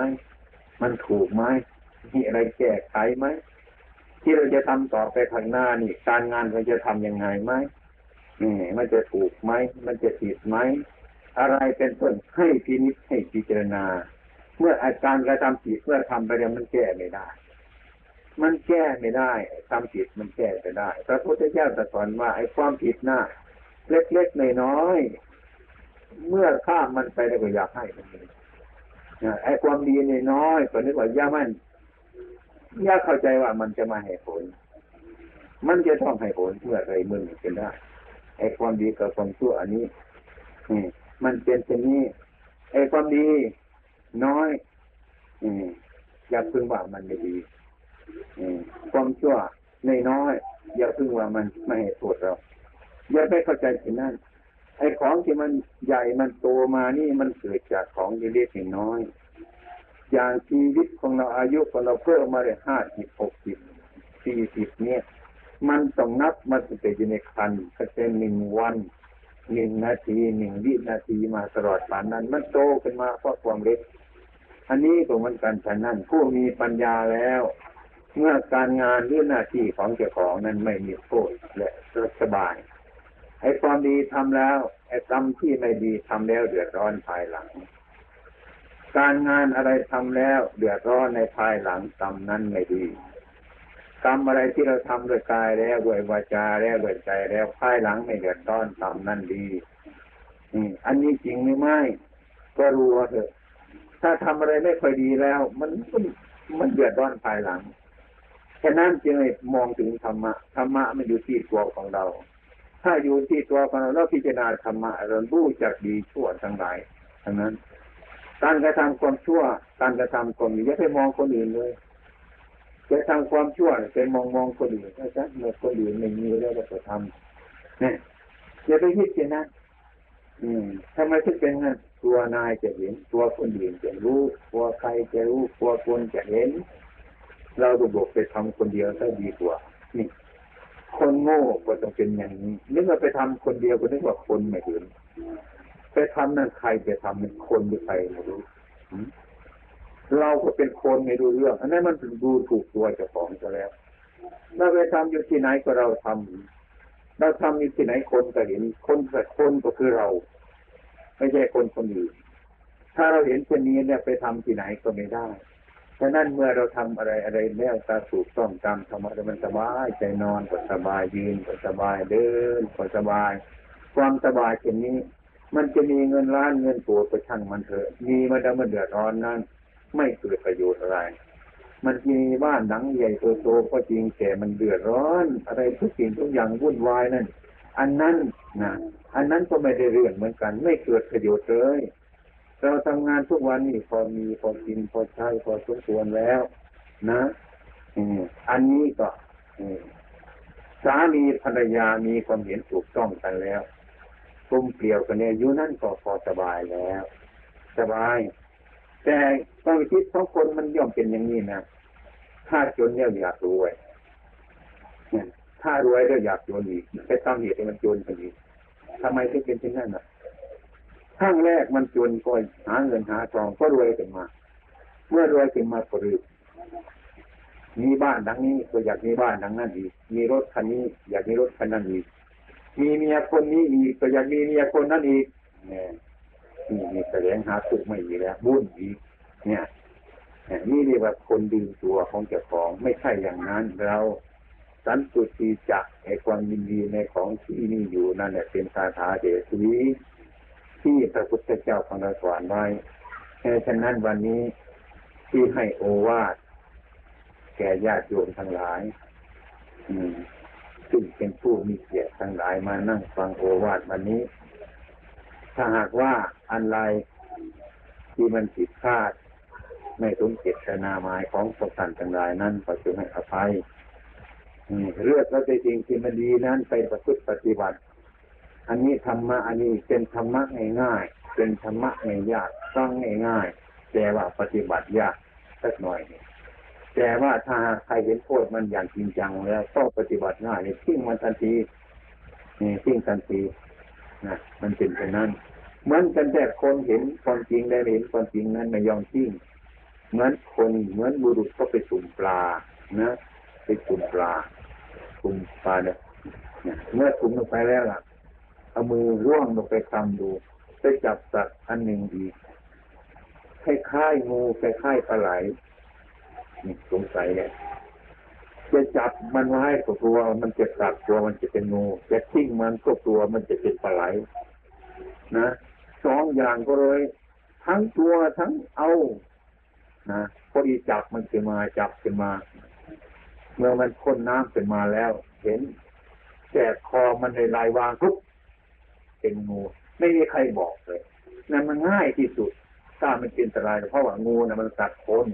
มันถูกไหมมีอะไรแก้ไขไหมที่เราจะทำต่อไปข้างหน้านี่ การงานเราจะทํำยังไงไหมนี่มันจะถูกไหมมันจะผิดไหม อะไรเป็นต้นให้พินิจให้พิจารณา เมื่ออาการกระทำผิดเมื่อทำไปแล้วมันแก้ไม่ได้ มันแก้ไม่ได้ทำผิดมันแก้ไปได้ พระพุทธเจ้าตรัสสอนว่าไอ้ความผิดหน้าเล็กๆน้อยๆเมื่อข้ามมันไปแล้วก็อยากให้มันไอ้ความดีน้อยๆก็นึกว่าย่ามันย่าเข้าใจว่ามันจะมาให้ผล มันจะต้องให้ผลเพื่ออะไรมึงเป็นได้ไอ้ความดีกับความชั่วอันนี้ มันเป็นเช่นนี้ไอ้ความดีน้อยอืมอย่าพึงว่ามันไม่ดีความชั่วในน้อย อย่าพึงว่ามันไม่ให้โทษเรา อย่าไปเข้าใจสิ่งนั้นไอ้ของที่มันใหญ่มันโตมานี่มันเกิดจากของเล็กๆน้อยอย่างชีวิตของเราอายุของเราเพิ่มมาเลยห้าสิบหกสิบสี่สิบเนี่ย มันต้องนับมาสเตอยู่ในคันก็เป็นหนึ่งวัน หนึ่งนาทีหนึ่งวินาทีมาตลอดป่านนั้น มันโตขึ้นมาเพราะความเล็ก อันนี้ก็มันกันฉะนั้นผู้มีปัญญาแล้ว เมื่อการงานหรือหน้าที่ของเจ้าของนั้นไม่มีโทษและสบายไอ้ความดีทำแล้วไอ้กรรมที่ไม่ดีทำแล้วเดือดร้อนภายหลัง การงานอะไรทำแล้วเดือดร้อนในภายหลังกรรมนั้นไม่ดี กรรมอะไรที่เราทำด้วยกายแล้วด้วยวาจาแล้วด้วยใจแล้วภายหลังไม่เดือดร้อนกรรมนั้นดีอันนี้จริงหรือไม่ก็รู้เถอะ ถ้าทำอะไรไม่ค่อยดีแล้ว มันมันเดือดร้อนภายหลังฉะนั้นจึงให้มองถึงธรรมะธรรมะมันอยู่ที่ตัวของเรา ถ้าอยู่ที่ตัวของเราเราพิจารณาธรรมะเรารู้จักดีชั่วทั้งหลายทั้งนั้น การกระทำความชั่ว การกระทำความดีอย่าไปมองคนอื่นเลย จะทำความชั่วไปมองมองคนอื่นนะจ๊ะเมื่อคนอื่นไม่มีแล้วจะทำเนี่ยอย่าไปคิดอย่างนั้นอืมทำไมถึงเป็นงั้นตัวนายจะเห็นตัวคนอื่นจะรู้ตัวใครจะรู้ตัวคนจะเห็น เราต้องบอกไปทำคนเดียวได้ดีกว่า นี่ คนโง่ก็ต้องเป็นอย่างนี้นึกว่าไปทำคนเดียวก็นึกว่าคนไม่เห็นไปทำนั่นใครไปทำเป็นคนหรือใครไม่รู้ เราก็เป็นคนไม่รู้เรื่อง อันนั้นมันดูถูกตัวเจ้าของซะแล้วเราไปทำอยู่ที่ไหนก็เราทำเราทำอยู่ที่ไหนคนก็เห็น คนแต่คนก็คือเรา ไม่ใช่คนคนอื่นถ้าเราเห็นเช่นนี้เนี่ยไปทำที่ไหนก็ไม่ได้ฉะนั้นเมื่อเราทำอะไรอะไรแล้วตาสูกต้องตามธรรมะมันสบายใจนอนก็สบายยืนก็สบายเดินก็สบาย ความสบายเช่นนี้ มันจะมีเงินล้านเงินตัวก็ช่างมันเถอะมีมันจะมันเดือดร้อนนั่น ไม่เกิดประโยชน์อะไร มันมีบ้านหลังใหญ่โตๆก็จริงแต่มันเดือดร้อน อะไรทุกสิ่งทุกอย่างวุ่นวายนั่น อันนั้นนะอันนั้นก็ไม่ได้เรื่องเหมือนกัน ไม่เกิดประโยชน์เลย เราทำงานทุกวันนี่พอมีพอกินพอใช้พอสมควรแล้ว นะอันนี้ก็สามีภรรยามีความเห็นถูกต้องกันแล้วกลุ่มเปลี่ยวกันเนี่ยอยู่นั่นก็พอสบายแล้ว สบาย แต่ความคิดของคนมันย่อมเป็นอย่างนี้นะถ้าจนเนี่ยอยากรวยถ้ารวยแล้วอยากจนอีกไปตั้งเหตุให้มันจนไปอีกทำไมถึงเป็นเช่นนั้นอะขั้งแรกมันจนก็หาเงินหาทองก็รวยขึ้นมา เมื่อรวยขึ้นมาก็รื้มีบ้านดังนี้ก็อยากมีบ้านดังนั้นอีก มีรถคันนี้ อยากมีรถคันนั้นอีก มีเมียคนนี้อีกก็อยากมีเมียคนนั้นอีกเนี่ย นี่มีแสดงหาสุขไม่มีแล้วบุญอีกเนี่ยนี่เรียกว่าคนดึงตัวของเจ้าของไม่ใช่อย่างนั้นเราสันตุตีจักไอความยินดีในของที่นี่อยู่นั่นเนี่ยเป็นคาถาเดชีที่พระพุทธเจ้าของเราสอนไว้ฉะนั้นวันนี้ที่ให้โอวาทแก่ญาติโยมทั้งหลาย อืมซึ่งเป็นผู้มีเกียรติทั้งหลายมานั่งฟังโอวาทวันนี้ ถ้าหากว่าอะไรที่มันผิดพลาดไม่สมเจตนาหมายของสกันทั้งหลายนั้นก็จะให้อภัยเลือกแล้วจริงที่มันดีนั้นไปประพฤติปฏิบัติ อันนี้ธรรมะอันนี้เป็นธรรมะง่ายๆเป็นธรรมะง่ายยากฟังง่ายๆแต่ว่าปฏิบัติยากสักหน่อยนี่แต่ว่าถ้าใครเห็นโทษมันอย่างจริงจังแล้วก็ปฏิบัติง่ายทิ้งมันทันทีนี่ทิ้งทันที นะมันเป็นเช่นนั้นเหมือนกันแต่คนเห็นความจริงได้เห็นความจริงนั้นไม่ยอมทิ้งเหมือนคนเหมือนบุรุษก็ไปสุ่มปลานะไปสุ่มปลาสุ่มปลาเนี่ยเมื่อสุ่มลงไปแล้วล่ะเอามือร่วงลงไปคำดูไปจับสัตว์อันหนึ่งอีกคล้ายๆงูคล้ายๆปลาไหลสงสัยเนี่ย จะจับมันไว้ก็กลัว มันจะกัดกลัวมันจะเป็นงูจะทิ้งมันก็กลัวมันจะเป็นปลาไหลนะสองอย่างก็เลย ทั้งตัวทั้งเอานะพอดีจับมันขึ้นมาจับขึ้นมา เมื่อมันพ่นน้ำขึ้นมาแล้ว เห็นแจกคอมันในลายวางทุกเป็นงูไม่มีใครบอกเลยนั่นมันง่ายที่สุดถ้ามันเป็นอันตรายเพราะว่างูนะมันกัดคน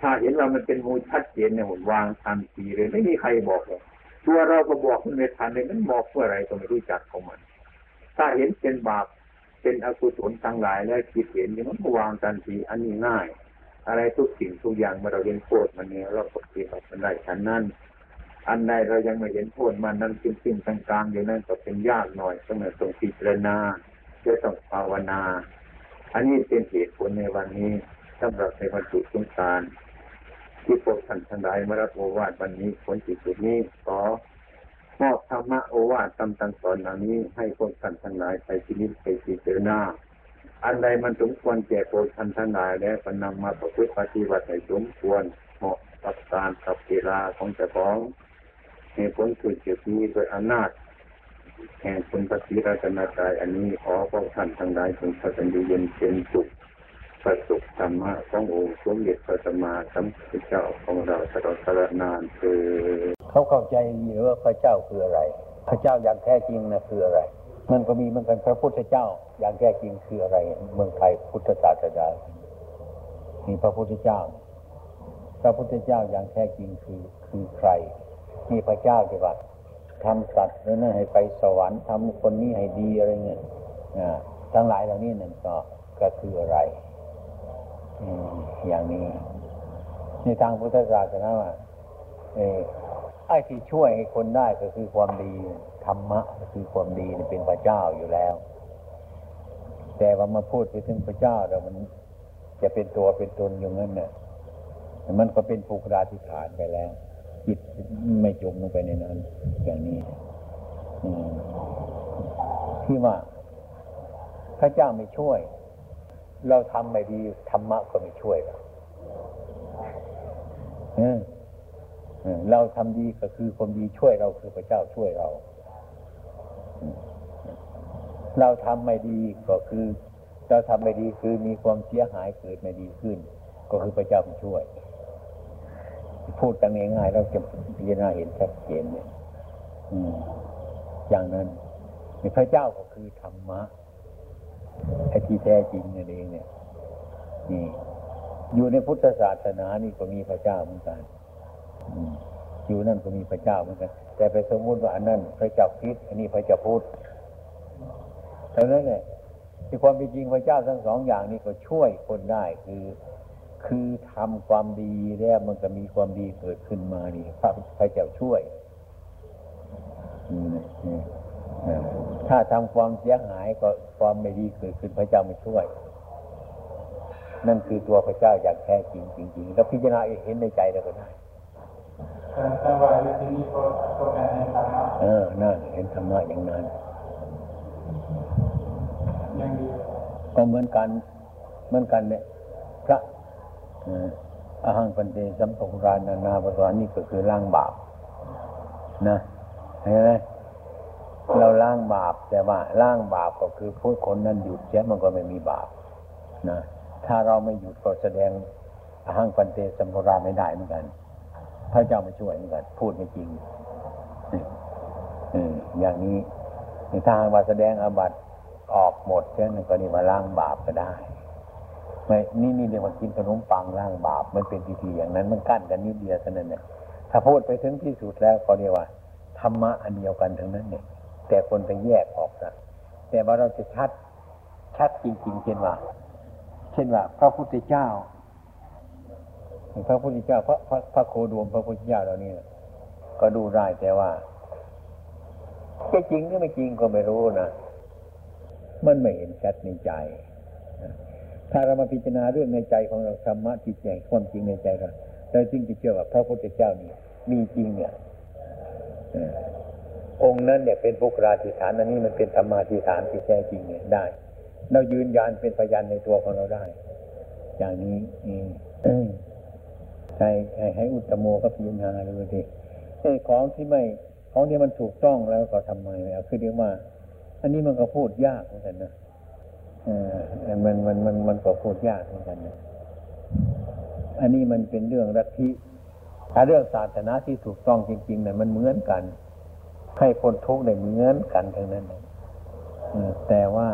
ถ้าเห็นว่ามันเป็นงูชัดเจนเนี่ยผมวางทันทีเลย ไม่มีใครบอกเลยตัวเราก็บอกมันไม่ทันเลยมันบอกเพื่ออะไรก็ไม่รู้จักของมัน ถ้าเห็นเป็นบาปเป็นอกุศลทั้งหลายแล้วคิดเห็นอย่างนั้นวางทันทีอันนี้ง่าย อะไรทุกสิ่งทุกอย่างเมื่อเราเห็นโทษมันเนี่ยเราปฏิบัติมันได้ฉันนั้นอันใดเรายังไม่เห็นโทษมันนั้นซึ่งซึ่งกลางๆอยู่นั้นก็เป็นยากหน่อยต้องต้องพิจารณาจะต้องภาวนา อันนี้เป็นเหตุผลในวันนี้สำหรับในบรรจุสงสาร ที่พวกท่านทั้งหลายมารับโอวาทวันนี้ผลจิตจุดนี้ขอมอบธรรมะโอวาทตำตังสอนเหล่านี้ให้พวกท่านทั้งหลายไปที่นี้ไปพิจารณาอันใดมันสมควรแก่พวกท่านทั้งหลายแล้วก็นำมาประพฤติปฏิบัติให้สมควรเหมาะกับการกับเวลาของเจ้าของในผลคือจุดนี้โดยอำนาจแห่งคุณพระศรีราชนาใจอันนี้ขอพวกท่านทั้งหลายจงพัฒนาเย็นเป็นสุข ประสบธรรมะขององค์สมเด็จพระสัมมาสัมพุทธเจ้าของเราตลอดกาลนานคือเขาเข้าใจเยอะพระเจ้าคืออะไร พระเจ้าอย่างแท้จริงนะคืออะไร มันก็มีเหมือนกันพระพุทธเจ้า อย่างแท้จริงคืออะไร เมืองไทยพุทธศาสนามีพระพุทธเจ้า พระพุทธเจ้าอย่างแท้จริงคือคือใครมีพระเจ้าที่ว่าทำสัตว์นั้นให้ไปสวรรค์ทำคนนี้ให้ดีอะไรเงี้ยทั้งหลายเหล่านี้นั่นก็ก็คืออะไร อย่างนี้ในทางพุทธศาสนาว่าไอ้ที่ช่วยให้คนได้ก็คือความดีธรรมะก็คือความดีเป็นพระเจ้าอยู่แล้ว แต่ว่ามาพูดไปถึงพระเจ้าแล้วมันจะเป็นตัวเป็นตนอย่งนั้นเนี่ยมันก็เป็นภูกราธิฐานไปแล้ว จิตไม่จมลงไปในนั้น อย่างนี้ที่ว่าพระเจ้าไม่ช่วย เราทำไม่ดีธรรมะก็ไม่ช่วยเราเราทำดีก็คือความดีช่วยเราคือพระเจ้าช่วยเรา เราทำไม่ดีก็คือ เราทำไม่ดีคือมีความเสียหายเกิดไม่ดีขึ้น ก็คือพระเจ้าช่วย พูดกันง่ายๆเราจะพิจารณาเห็นชัดเจนเนี่ยอย่างนั้นพระเจ้าก็คือธรรมะ ไอ้ที่แท้จริงนั่นเองเนี่ยนี่อยู่ในพุทธศาสนานี่ก็มีพระเจ้าเหมือนกันอยู่นั่นก็มีพระเจ้าเหมือนกัน แต่ไปสมมุติว่าอันนั้นพระเจ้าคิดอันนี้พระเจ้าพุทธเท่านั้นเลยที่ความเป็นจริงพระเจ้าทั้งสองอย่างนี้ก็ช่วยคนได้คือ คือทำความดีแล้วมันก็มีความดีเกิดขึ้นมานี่พระพระเจ้าช่วย ถ้าทำความเสียหายก็ความไม่ดีเกิดขึ้นพระเจ้าไม่ช่วย นั่นคือตัวพระเจ้าอย่างแท้จริงจริงๆแล้วพิจารณาเห็นในใจเราก็ได้แต่ว่าที่นี่ก็ก็เป็นเห็นธรรมะเออนั่นเห็นธรรมะอย่างนั้นยังดีก็เหมือนกันเหมือนกันเนี่ยพระอาหังปันเตสัมปรานานาปรานี่ก็คือล้างบาปนะเห็นไหม เราล้างบาปแต่ว่าล้างบาปก็คือพูดคนนั้นหยุดเสียมันก็ไม่มีบาปนะถ้าเราไม่หยุดก็แสดงอาหังปันเตสัมปราไม่ได้เหมือนกันพระเจ้ามาช่วยเหมือนกัน พูดไม่จริงอย่างนี้ในทางว่าแสดงอาบัติออกหมดเช่นก็นี่มาล้างบาปก็ได้ไม่นี่นี่เรียกว่ากินขนมปังล้างบาปมันเป็นพิธีอย่างนั้น มันกั้นกันนิดเดียวเท่านั้นเนี่ยถ้าพูดไปถึงที่สุดแล้วก็เรียกว่าธรรมะอันเดียวกันทั้งนั้นเนี่ย แต่คนไปแยกออกนะแต่ว่าเราจะชัดชัดจริง ๆ เช่นว่า เช่นว่า พระพุทธเจ้าพระพุทธเจ้าพระพระพระโคดมพระพุทธเจ้าเหล่านี้ก็ดูได้แต่ว่าจะจริงหรือไม่จริงก็ไม่รู้นะมันไม่เห็นชัดในใจ ถ้าเรามาพิจารณาเรื่องในใจของเราธรรมะที่ใจความจริงในใจเราเราจึงจะเชื่อว่าพระพุทธเจ้านี่มีจริงเนี่ย องค์นั้นเนี่ยเป็นภุกราธิฐานอันนี้มันเป็นธรรมาธิฐานที่แท้จริงเนี่ยได้ เรายืนยันเป็นพยานในตัวของเราได้ อย่างนี้อืมให้ให้อุตโมก็พิจารณาดูดิไอ้ของที่ไม่ของที่มันถูกต้องแล้วก็ทำไมเอาคือเรียกว่า อันนี้มันก็พูดยากเหมือนกันนะเออมันมันมันมันก็พูดยากเหมือนกันนะอันนี้มันเป็นเรื่องรัฐิถ้าเรื่องศาสนาที่ถูกต้องจริงๆเนี่ยมันเหมือนกัน ให้คนทุกข์เนี่ยเหมือนกันทั้งนั้นเลยแต่ว่า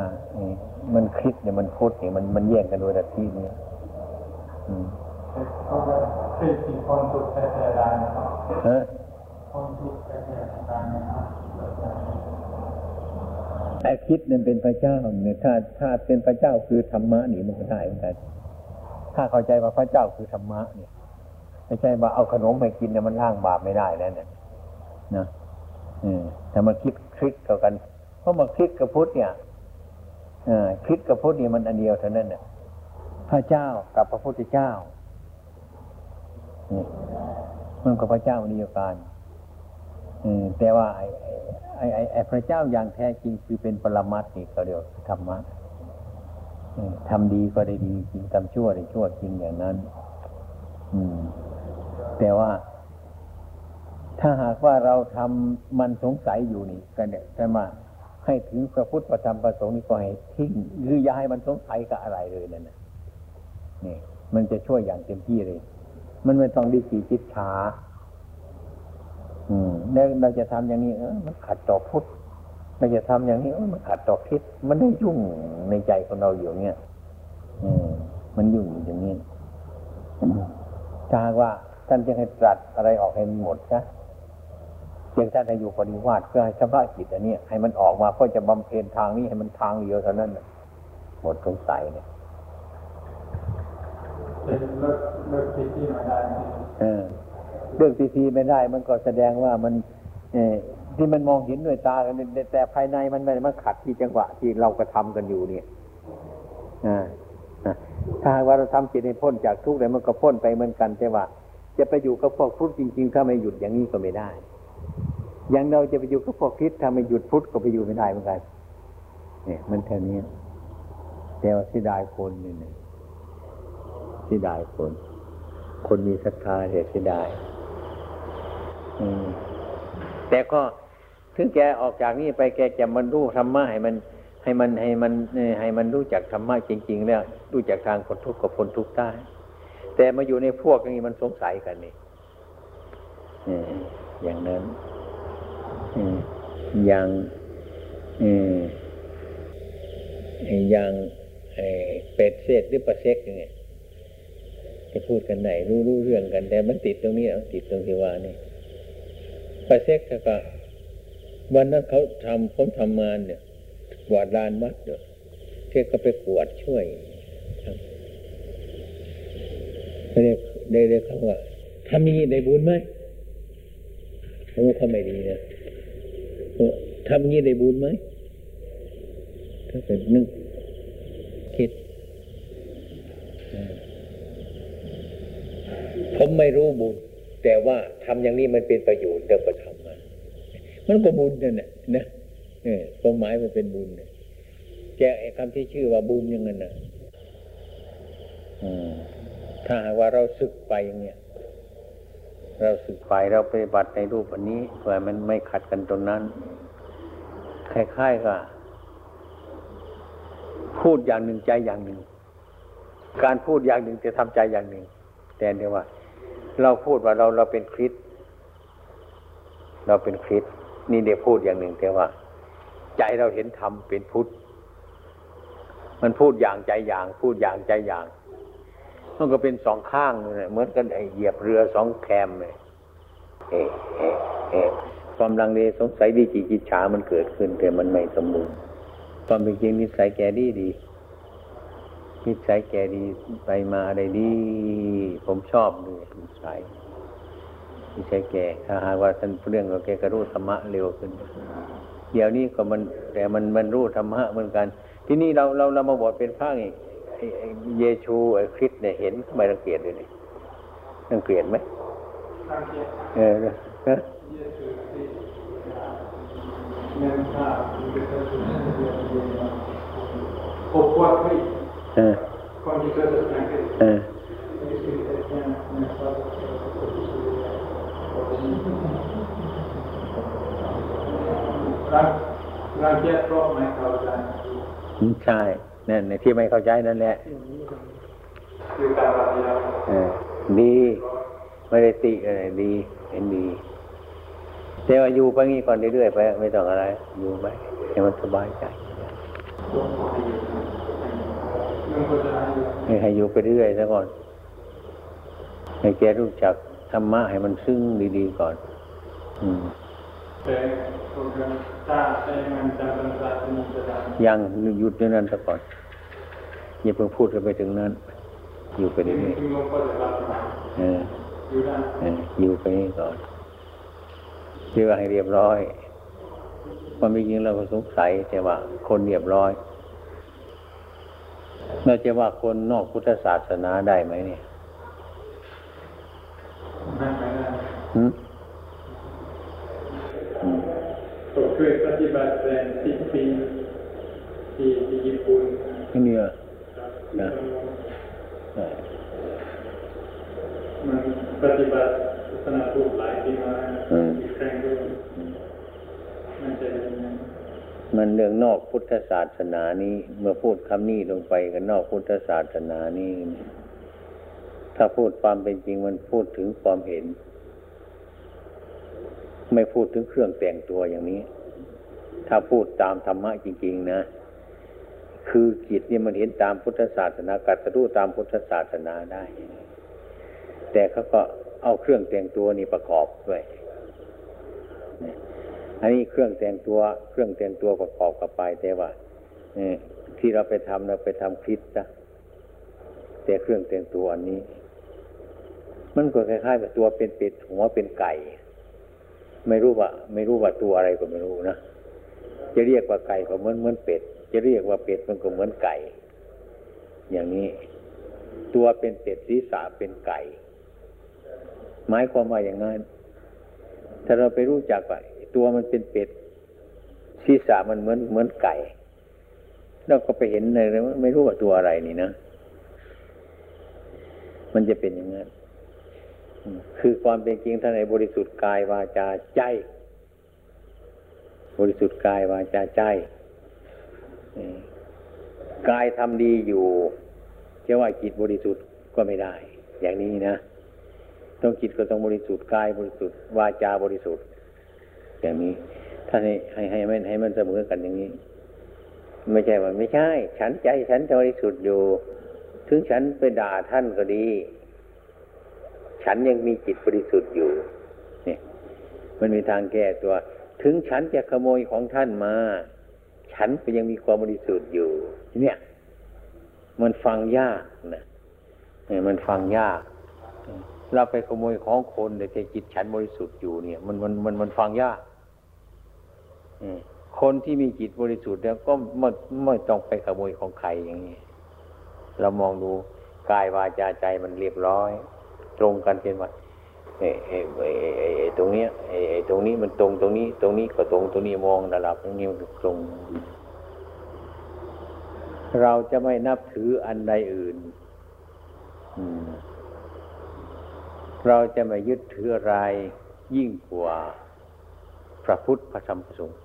มันคิดเนี่ยมันพูดเนี่ยมันมันแย่งกันโดยรัฐินี้อืมคือสิ่งคนทุกข์แท้ๆได้นะครับคนทุกข์แท้ๆได้นะครับไอ้คิดนั่นเป็นพระเจ้าเนี่ยถ้าถ้าเป็นพระเจ้าคือธรรมะนี่มันก็ได้เหมือนกันถ้าเข้าใจว่าพระเจ้าคือธรรมะเนี่ยไม่ใช่ว่าเอาขนมไปกินเนี่ยมันล่างบาปไม่ได้แล้วเนี่ยนะ อืมถ้ามาคิดคลิกเท่ากัน เพราะมาคลิกกับพุทธเนี่ยคลิกกับพุทธเนี่ยมันอันเดียวเท่านั้นเนี่ยพระเจ้ากับพระพุทธเจ้ามันก็พระเจ้าเดียวกันแต่ว่าไอ้ไอ้ไอ้พระเจ้าอย่างแท้จริงคือเป็นปรมัตถ์นี่เขาเรียกธรรมะทำดีก็ได้ดีจริงทำชั่วได้ชั่วจริงอย่างนั้น อืม แต่ว่า ถ้าหากว่าเราทำมันสงสัยอยู่นี่ก็เนี่ยจะมาให้ถึงพระพุทธประธรรมประสงค์นี่ก็ให้ทิ้งหรืออย่าให้มันสงสัยกับอะไรเลยนั่นนะนี่มันจะช่วยอย่างเต็มที่เลย มันไม่ต้องดีสีจิตชาอืมแล้วเราจะทำอย่างนี้เออมันขัดต่อพุทธเราจะทำอย่างนี้เออมันขัดต่อคิด มันได้ยุ่งในใจของเราอยู่เงี้ยอืมมันยุ่งอยู่อย่างนี้ถ้าหาว่าท่านจะให้ตรัสอะไรออกให้หมดนะ เพียงท่านให้อยู่ปฏิวัติเพื่อให้ชำระจิตอันนี้ให้มันออกมาเพื่อจะบำเพ็ญทางนี้ให้มันทางเดียวเท่านั้นน่ะหมดสงสัยเนี่ยเป็นเลิกเลิกที่ที่มาได้ไหมเออเรื่องทีทีไม่ได้ มันก็แสดงว่ามันเออที่มันมองเห็นด้วยตากันแต่แต่ภายในมันไม่ได้มันขัดที่จังหวะที่เรากระทำกันอยู่เนี่ยอ่าอะถ้าหากว่าเราทำจิตให้พ้นจากทุกข์เลยมันก็พ้นไปเหมือนกันแต่ว่า จะไปอยู่กับพวกพุทธจริง ๆ ถ้าไม่หยุดอย่างนี้ก็ไม่ได้ อย่างเราจะไปอยู่กับพวกคริสต์ถ้าไม่หยุดพุทธก็ไปอยู่ไม่ได้เหมือนกันเนี่ยมันเท่านี้แต่ว่าเสียดายคนนี่เนี่ยเสียดายคน คนมีศรัทธาเสียเสียดายอืมแต่ก็ถึงแกออกจากนี่ไปแกจะมันรู้ธรรมะให้มันให้มันให้มันให้มันรู้จักธรรมะจริง ๆ แล้ว รู้จักทางคนทุกข์กับคนทุกข์ได้แต่มาอยู่ในพวกนี้มันสงสัยกันนี่อย่างนั้น อย่างอย่างเป็ดเศษหรือปลาเซ็กย่างเงี้ยจะพูดกันไหนรู้รู้เรื่องกัน แต่มันติดตรงนี้ติดตรงที่ว่านี่ปลาเซ็กก็วันนั้นเขาทำผมทำงานเนี่ยกวาดลานวัดเด้อเทก็ไปกวาดช่วยเขาเรียกได้เรียกเขาว่าทำอย่างนี้ได้บุญไหมโอ้เขาไม่ดีนะเออ ทำอย่างนี้ได้บุญไหมถ้าเกิดนึกคิด ผมไม่รู้บุญ แต่ว่าทำอย่างนี้มันเป็นประโยชน์เดี๋ยวก็ทำมามันก็บุญนั่นแหละนะความหมายมันเป็นบุญแกไอ้คำที่ชื่อว่าบุญอยังนั้นนะถ้าหากว่าเราศึกไปอย่างเงี้ย เราศึกไปเราปฏิบัติในรูปอันนี้เพื่อมันไม่ขัดกันตรงนั้นคล้ายๆกับพูดอย่างหนึ่งใจอย่างหนึ่ง การพูดอย่างหนึ่งจะทำใจอย่างหนึ่ง แต่เดียวว่า เราพูดว่าเราเราเป็นคริสเราเป็นคริสนี่เดี๋ยวพูดอย่างหนึ่ง แต่ว่า ใจเราเห็นธรรมเป็นพุทธมันพูดอย่างใจอย่าง พูดอย่างใจอย่าง มันก็เป็นสองข้างเลยเหมือนกันไอเหยียบเรือสองแคมเลยเอะเอะเอะความลังเลสงสัยดีจีจิตฉามันเกิดขึ้น แต่มันไม่สมบูรณ์ความเป็นจริงนิสัยแกดีดีนิสัยแกดีไปมาอะไรดี ผมชอบเลยนิสัยนิสัยแกถ้าหากว่าท่านเรื่องก็แกก็รู้ธรรมะเร็วขึ้น เดี๋ยวนี้ก็มันแต่มันมันรู้ธรรมะเหมือนกัน ที่นี่เราเราเรามาบวชเป็นพระนี่ไอ้ไอ้ เยชูไอ้คริสเนี่ยเห็นทำไมรังเกียจเลยนี่รังเกียจไหมเออนะเออนมาพบว่าที่เออคนที่เกิดจากการออนี่คือเรื่องนะครับรักียจเพราะไม่เข้าใจใช่ นั่นในที่ไม่เข้าใจนั่นแหละคือการปฏิบัติดี ไม่ได้ติอะไรดี เห็นดี แต่ว่าอยู่ไปงี้ก่อนเรื่อยๆไป ไม่ต้องอะไร อยู่ไปให้มันสบายใจให้ให้ให้อยู่ไปเรื่อยซะก่อน ให้แกรู้จักธรรมะให้มันซึ้งดีๆก่อน อืม ยังหยุดอยู่นั้นซะก่อนอย่าเพิ่งพูดกันไปถึงนั้น อยู่ไปเรื่อยคือลงปฏิบัติมาๆเอออยู่ได้เอออยู่ไปนี่ก่อนเพื่อให้เรียบร้อยความเป็นจริงเราก็สงสัยแต่ว่าคนเรียบร้อยเราจะว่าคนนอกพุทธศาสนาได้ไหมเนี่ย ไม่ไม่ได้ หืมอืม ผมเคยป ฏิบัติเป็นสิบปีที่ที่ญี่ปุ่นที่นี่เหรอครับนะเออมันปฏิบัติศาสนาพุทธหลายปีมาอืมอีกครั้งด้วยอืมมันจะเป็นยังไงมันเรื่องนอกพุทธศาสนานี้ เมื่อพูดคำนี้ลงไปกันนอกพุทธศาสนานี้ถ้าพูดความเป็นจริงมันพูดถึงความเห็น ไม่พูดถึงเครื่องแต่งตัวอย่างนี้ ถ้าพูดตามธรรมะจริง ๆ นะ คือจิตเนี่ยมันเห็นตามพุทธศาสนากัตรู้ตามพุทธศาสนาได้ แต่เขาก็เอาเครื่องแต่งตัวนี่ประกอบด้วยอันนี้เครื่องแต่งตัว เครื่องแต่งตัวประกอบกับไปแต่ว่าที่เราไปทำเราไปทำคริสต์นะแต่เครื่องแต่งตัวอันนี้ มันก็คล้ายๆแบบตัวเป็นเป็ดหัวเป็นไก่ ไม่รู้ว่า ไม่รู้ว่าตัวอะไรก็ไม่รู้นะ จะเรียกว่าไก่ก็เหมือนเหมือนเป็ด จะเรียกว่าเป็ดมันก็เหมือนไก่ อย่างนี้ ตัวเป็นเป็ดศีรษะเป็นไก่ หมายความว่าอย่างนั้น ถ้าเราไปรู้จักว่าตัวมันเป็นเป็ดศีรษะมันเหมือนเหมือนไก่เราก็ไปเห็นเลยว่าไม่รู้ว่าตัวอะไรนี่นะ มันจะเป็นอย่างนั้น คือความเป็นจริงท่านในบริสุทธิ์กายวาจาใจ บริสุทธิ์กายวาจาใจกายทำดีอยู่จะว่าจิตบริสุทธิ์ก็ไม่ได้ อย่างนี้นะ ต้องจิตก็ต้องบริสุทธิ์กายบริสุทธิ์วาจาบริสุทธิ์ อย่างนี้ท่านให้ให้ให้มันให้มันเสมอกันอย่างนี้ ไม่ใช่ว่าไม่ใช่ ฉันใจฉันบริสุทธิ์อยู่ ถึงฉันไปด่าท่านก็ดี ฉันยังมีจิตบริสุทธิ์อยู่ เนี่ย มันมีทางแก้ตัว ถึงฉันจะขโมยของท่านมา ฉันก็ยังมีความบริสุทธิ์อยู่ เนี่ย มันฟังยากนะเนี่ยมันฟังยาก เราไปขโมยของคนแต่จิตฉันบริสุทธิ์อยู่เนี่ย มันมันมันมันฟังยากคนที่มีจิตบริสุทธิ์แล้วก็ไม่ไม่ต้องไปขโมยของใครอย่างนี้ เรามองดูกายวาจาใจมันเรียบร้อย ตรงกันเป็นว่า ไอ้ไอ้ไอ้ตรงเนี้ยไอ้ตรงนี้มันตรงตรงนี้ ตรงนี้ก็ตรงตรงนี้มองระดับตรงนี้มันตรง เราจะไม่นับถืออันใดอื่นเราจะไม่ยึดถืออะไรยิ่งกว่าพระพุทธพระธรรมพระสงฆ์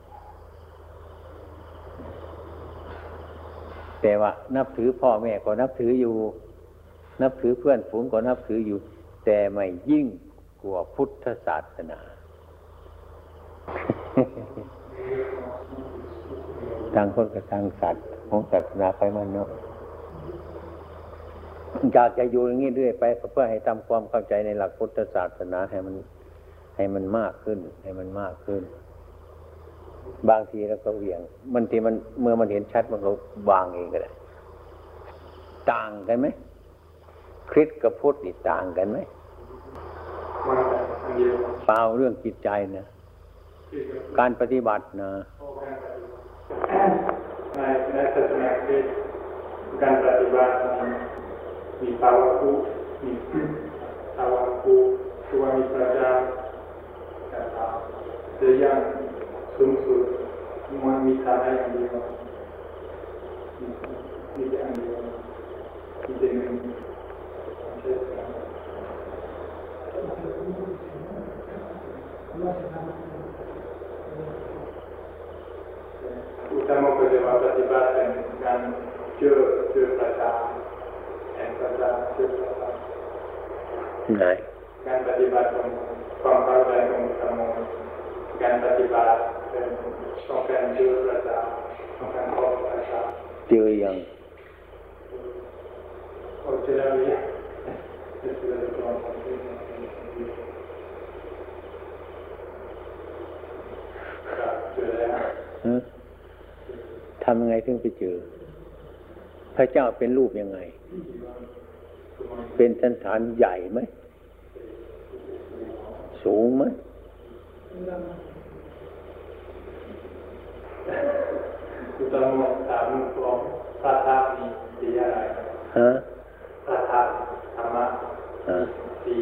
แต่ว่านับถือพ่อแม่ก็นับถืออยู่ นับถือเพื่อนฝูงก็นับถืออยู่ แต่ไม่ยิ่ง กว่าพุทธศาสนา ต่างคนกับต่างสัตว์ของศาสนาไปมันเนาะอยากจะอยู่อย่างนี้เรื่อยไปเพื่อให้ทำความเข้าใจในหลักพุทธศาสนาให้มัน ให้มันมากขึ้น ให้มันมากขึ้น บางทีแล้วก็เหวี่ยงมันทีมันเมื่อมันเห็นชัดมันก็วางเองก็ได้ต่างกันไหมคริสกับพุทธนี่ต่างกันไหม เปล่าเรื่องจิตใจนะการปฏิบัตินะในในศาสนาคริสต์การปฏิบัติมีภาวะคูมีภาวะคูตัวมีพระเจ้าแต่ยังสูงสุดมันมีฐานะอย่างเดียวมีอย่างเดียวมีแต่ห Diciamo che la pratica è un più più pratica, è pratica più pratica. ไหนการปฏิบัติของความเข้าใของสมงการปฏิบัติเป็นต้องการยืดประจาต้องการครอบระจาเจอยังโอเจอแล้วน ทำยังไงถึงไปเจอ พระเจ้าเป็นรูปยังไง เป็นสันฐานใหญ่ไหม สูงไหมคุณต้องถามของพระธาตุมีสีอะไรฮะพระธาตุธรรมะสี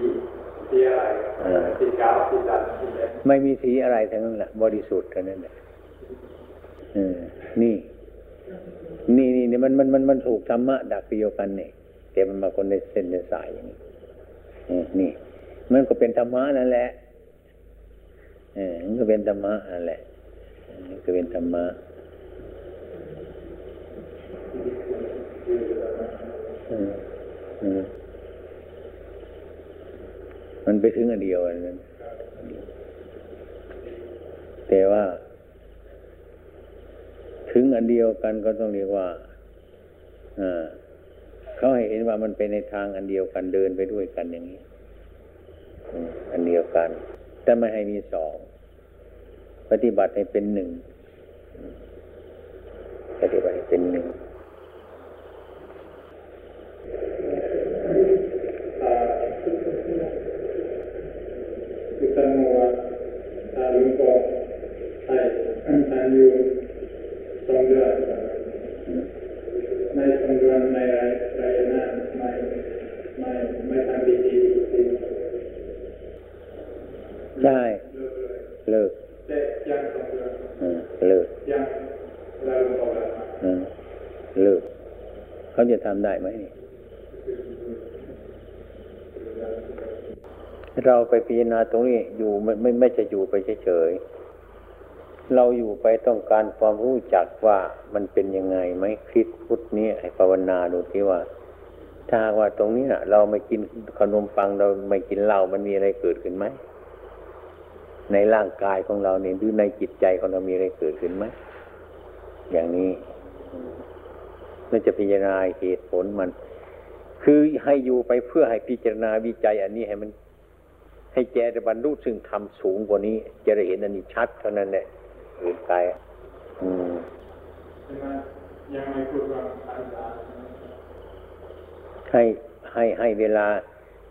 สีอะไรสีขาวสีดำสีแดง ไม่มีสีอะไรทั้งนั้นแหละบริสุทธิ์เท่านั้นแหละนี่ นี่นี่มันมันมันมันถูกธรรมะดักเดียวกันเนี่ยแต่มันมาคนในเส้นในสายอย่างนี้นี่ มันก็เป็นธรรมะนั่นแหละเออมันก็เป็นธรรมะนั่นแหละมันก็เป็นธรรมะมันไปถึงอันเดียวนั้น แต่ว่า ถึงอันเดียวกันก็ต้องเรียกว่าเขาให้เห็นว่ามันเป็นในทางอันเดียวกันเดินไปด้วยกันอย่างนี้อันเดียวกัน แต่ไม่ให้มีสองปฏิบัติให้เป็นหนึ่งปฏิบัติให้เป็นหนึ่งคือตั้งว่าถ้าลุงก็ ไรไรนะไม่ไม่ไม่ทำดีดีได้เลิกเลิกแต่ยังสองเดือนเลิกยังแล้วลุงบอกแล้วอืมเลิกเขาจะทำได้ไหมเราไปพิจารณาตรงนี้อยู่ไม่ไม่ไม่จะอยู่ไปเฉยๆ เราอยู่ไปต้องการความรู้จักว่ามันเป็นยังไงไหมคลิดพุทธนี้ให้ภาวนาดูที่ว่า ถ้าว่าตรงนี้นะเราไม่กินขนมปังเราไม่กินเหล้ามันมีอะไรเกิดขึ้นไหมในร่างกายของเราเนี่ยหรือในจิตใจของเรามีอะไรเกิดขึ้นไหมอย่างนี้อืมมันจะพิจารณาเหตุผลมัน คือให้อยู่ไปเพื่อให้พิจารณาวิจัย อันนี้ให้มัน ให้แกได้บรรลุซึ่งทำสูงกว่านี้ จะได้เห็นอันนี้ชัดเท่านั้นแหละ อื่นไกลอืมใช่ไหมยังไม่พูดว่าอันดาให้ให้ให้เวลา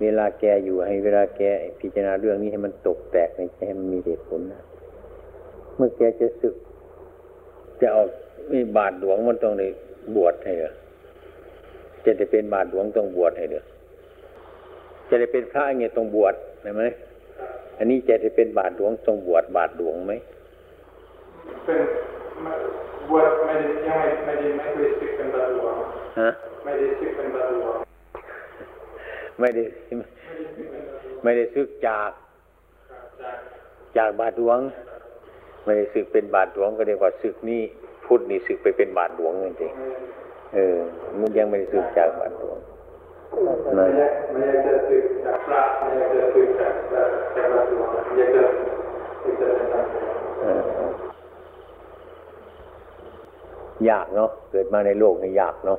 เวลาแกอยู่ให้เวลาแกพิจารณาเรื่องนี้ให้มันตกแตกในใจให้มันมีเหตุผลนะเมื่อแกจะศึก จะออกมีบาทหลวงมันต้องได้บวชให้เหรอจะได้เป็นบาทหลวงต้องบวชให้เหรอจะได้เป็นพระเนี่ยต้องบวชใช่ไหมอันนี้จะได้เป็นบาทหลวงต้องบวชบาทหลวงไหม เป็นบวชไม่ได้ยังไม่ไม่ได้ไม่เคยศึกเป็นบาหลวงฮะไม่ได้ศึกเป็นบาหลวงไม่ได้ไม่ได้ศึกเป็นบาหลวงไม่ได้ซึกจากจากจากบาทหลวง ไม่ได้ซึกเป็นบาทหลวงก็เรียกว่าซึกนี่พุทธนี่ซึกไปเป็นบาทหลวงจริงๆเออ มันยังไม่ได้ซึกจากบาทหลวงไม่อยากไม่อยากจะศึกจากพระไม่อยากจะศึกจากจากจากบาหลวงอยากจะอยากจะเป็นบาหลวงเออ ยากเนาะเกิดมาในโลกนี่ยากเนาะ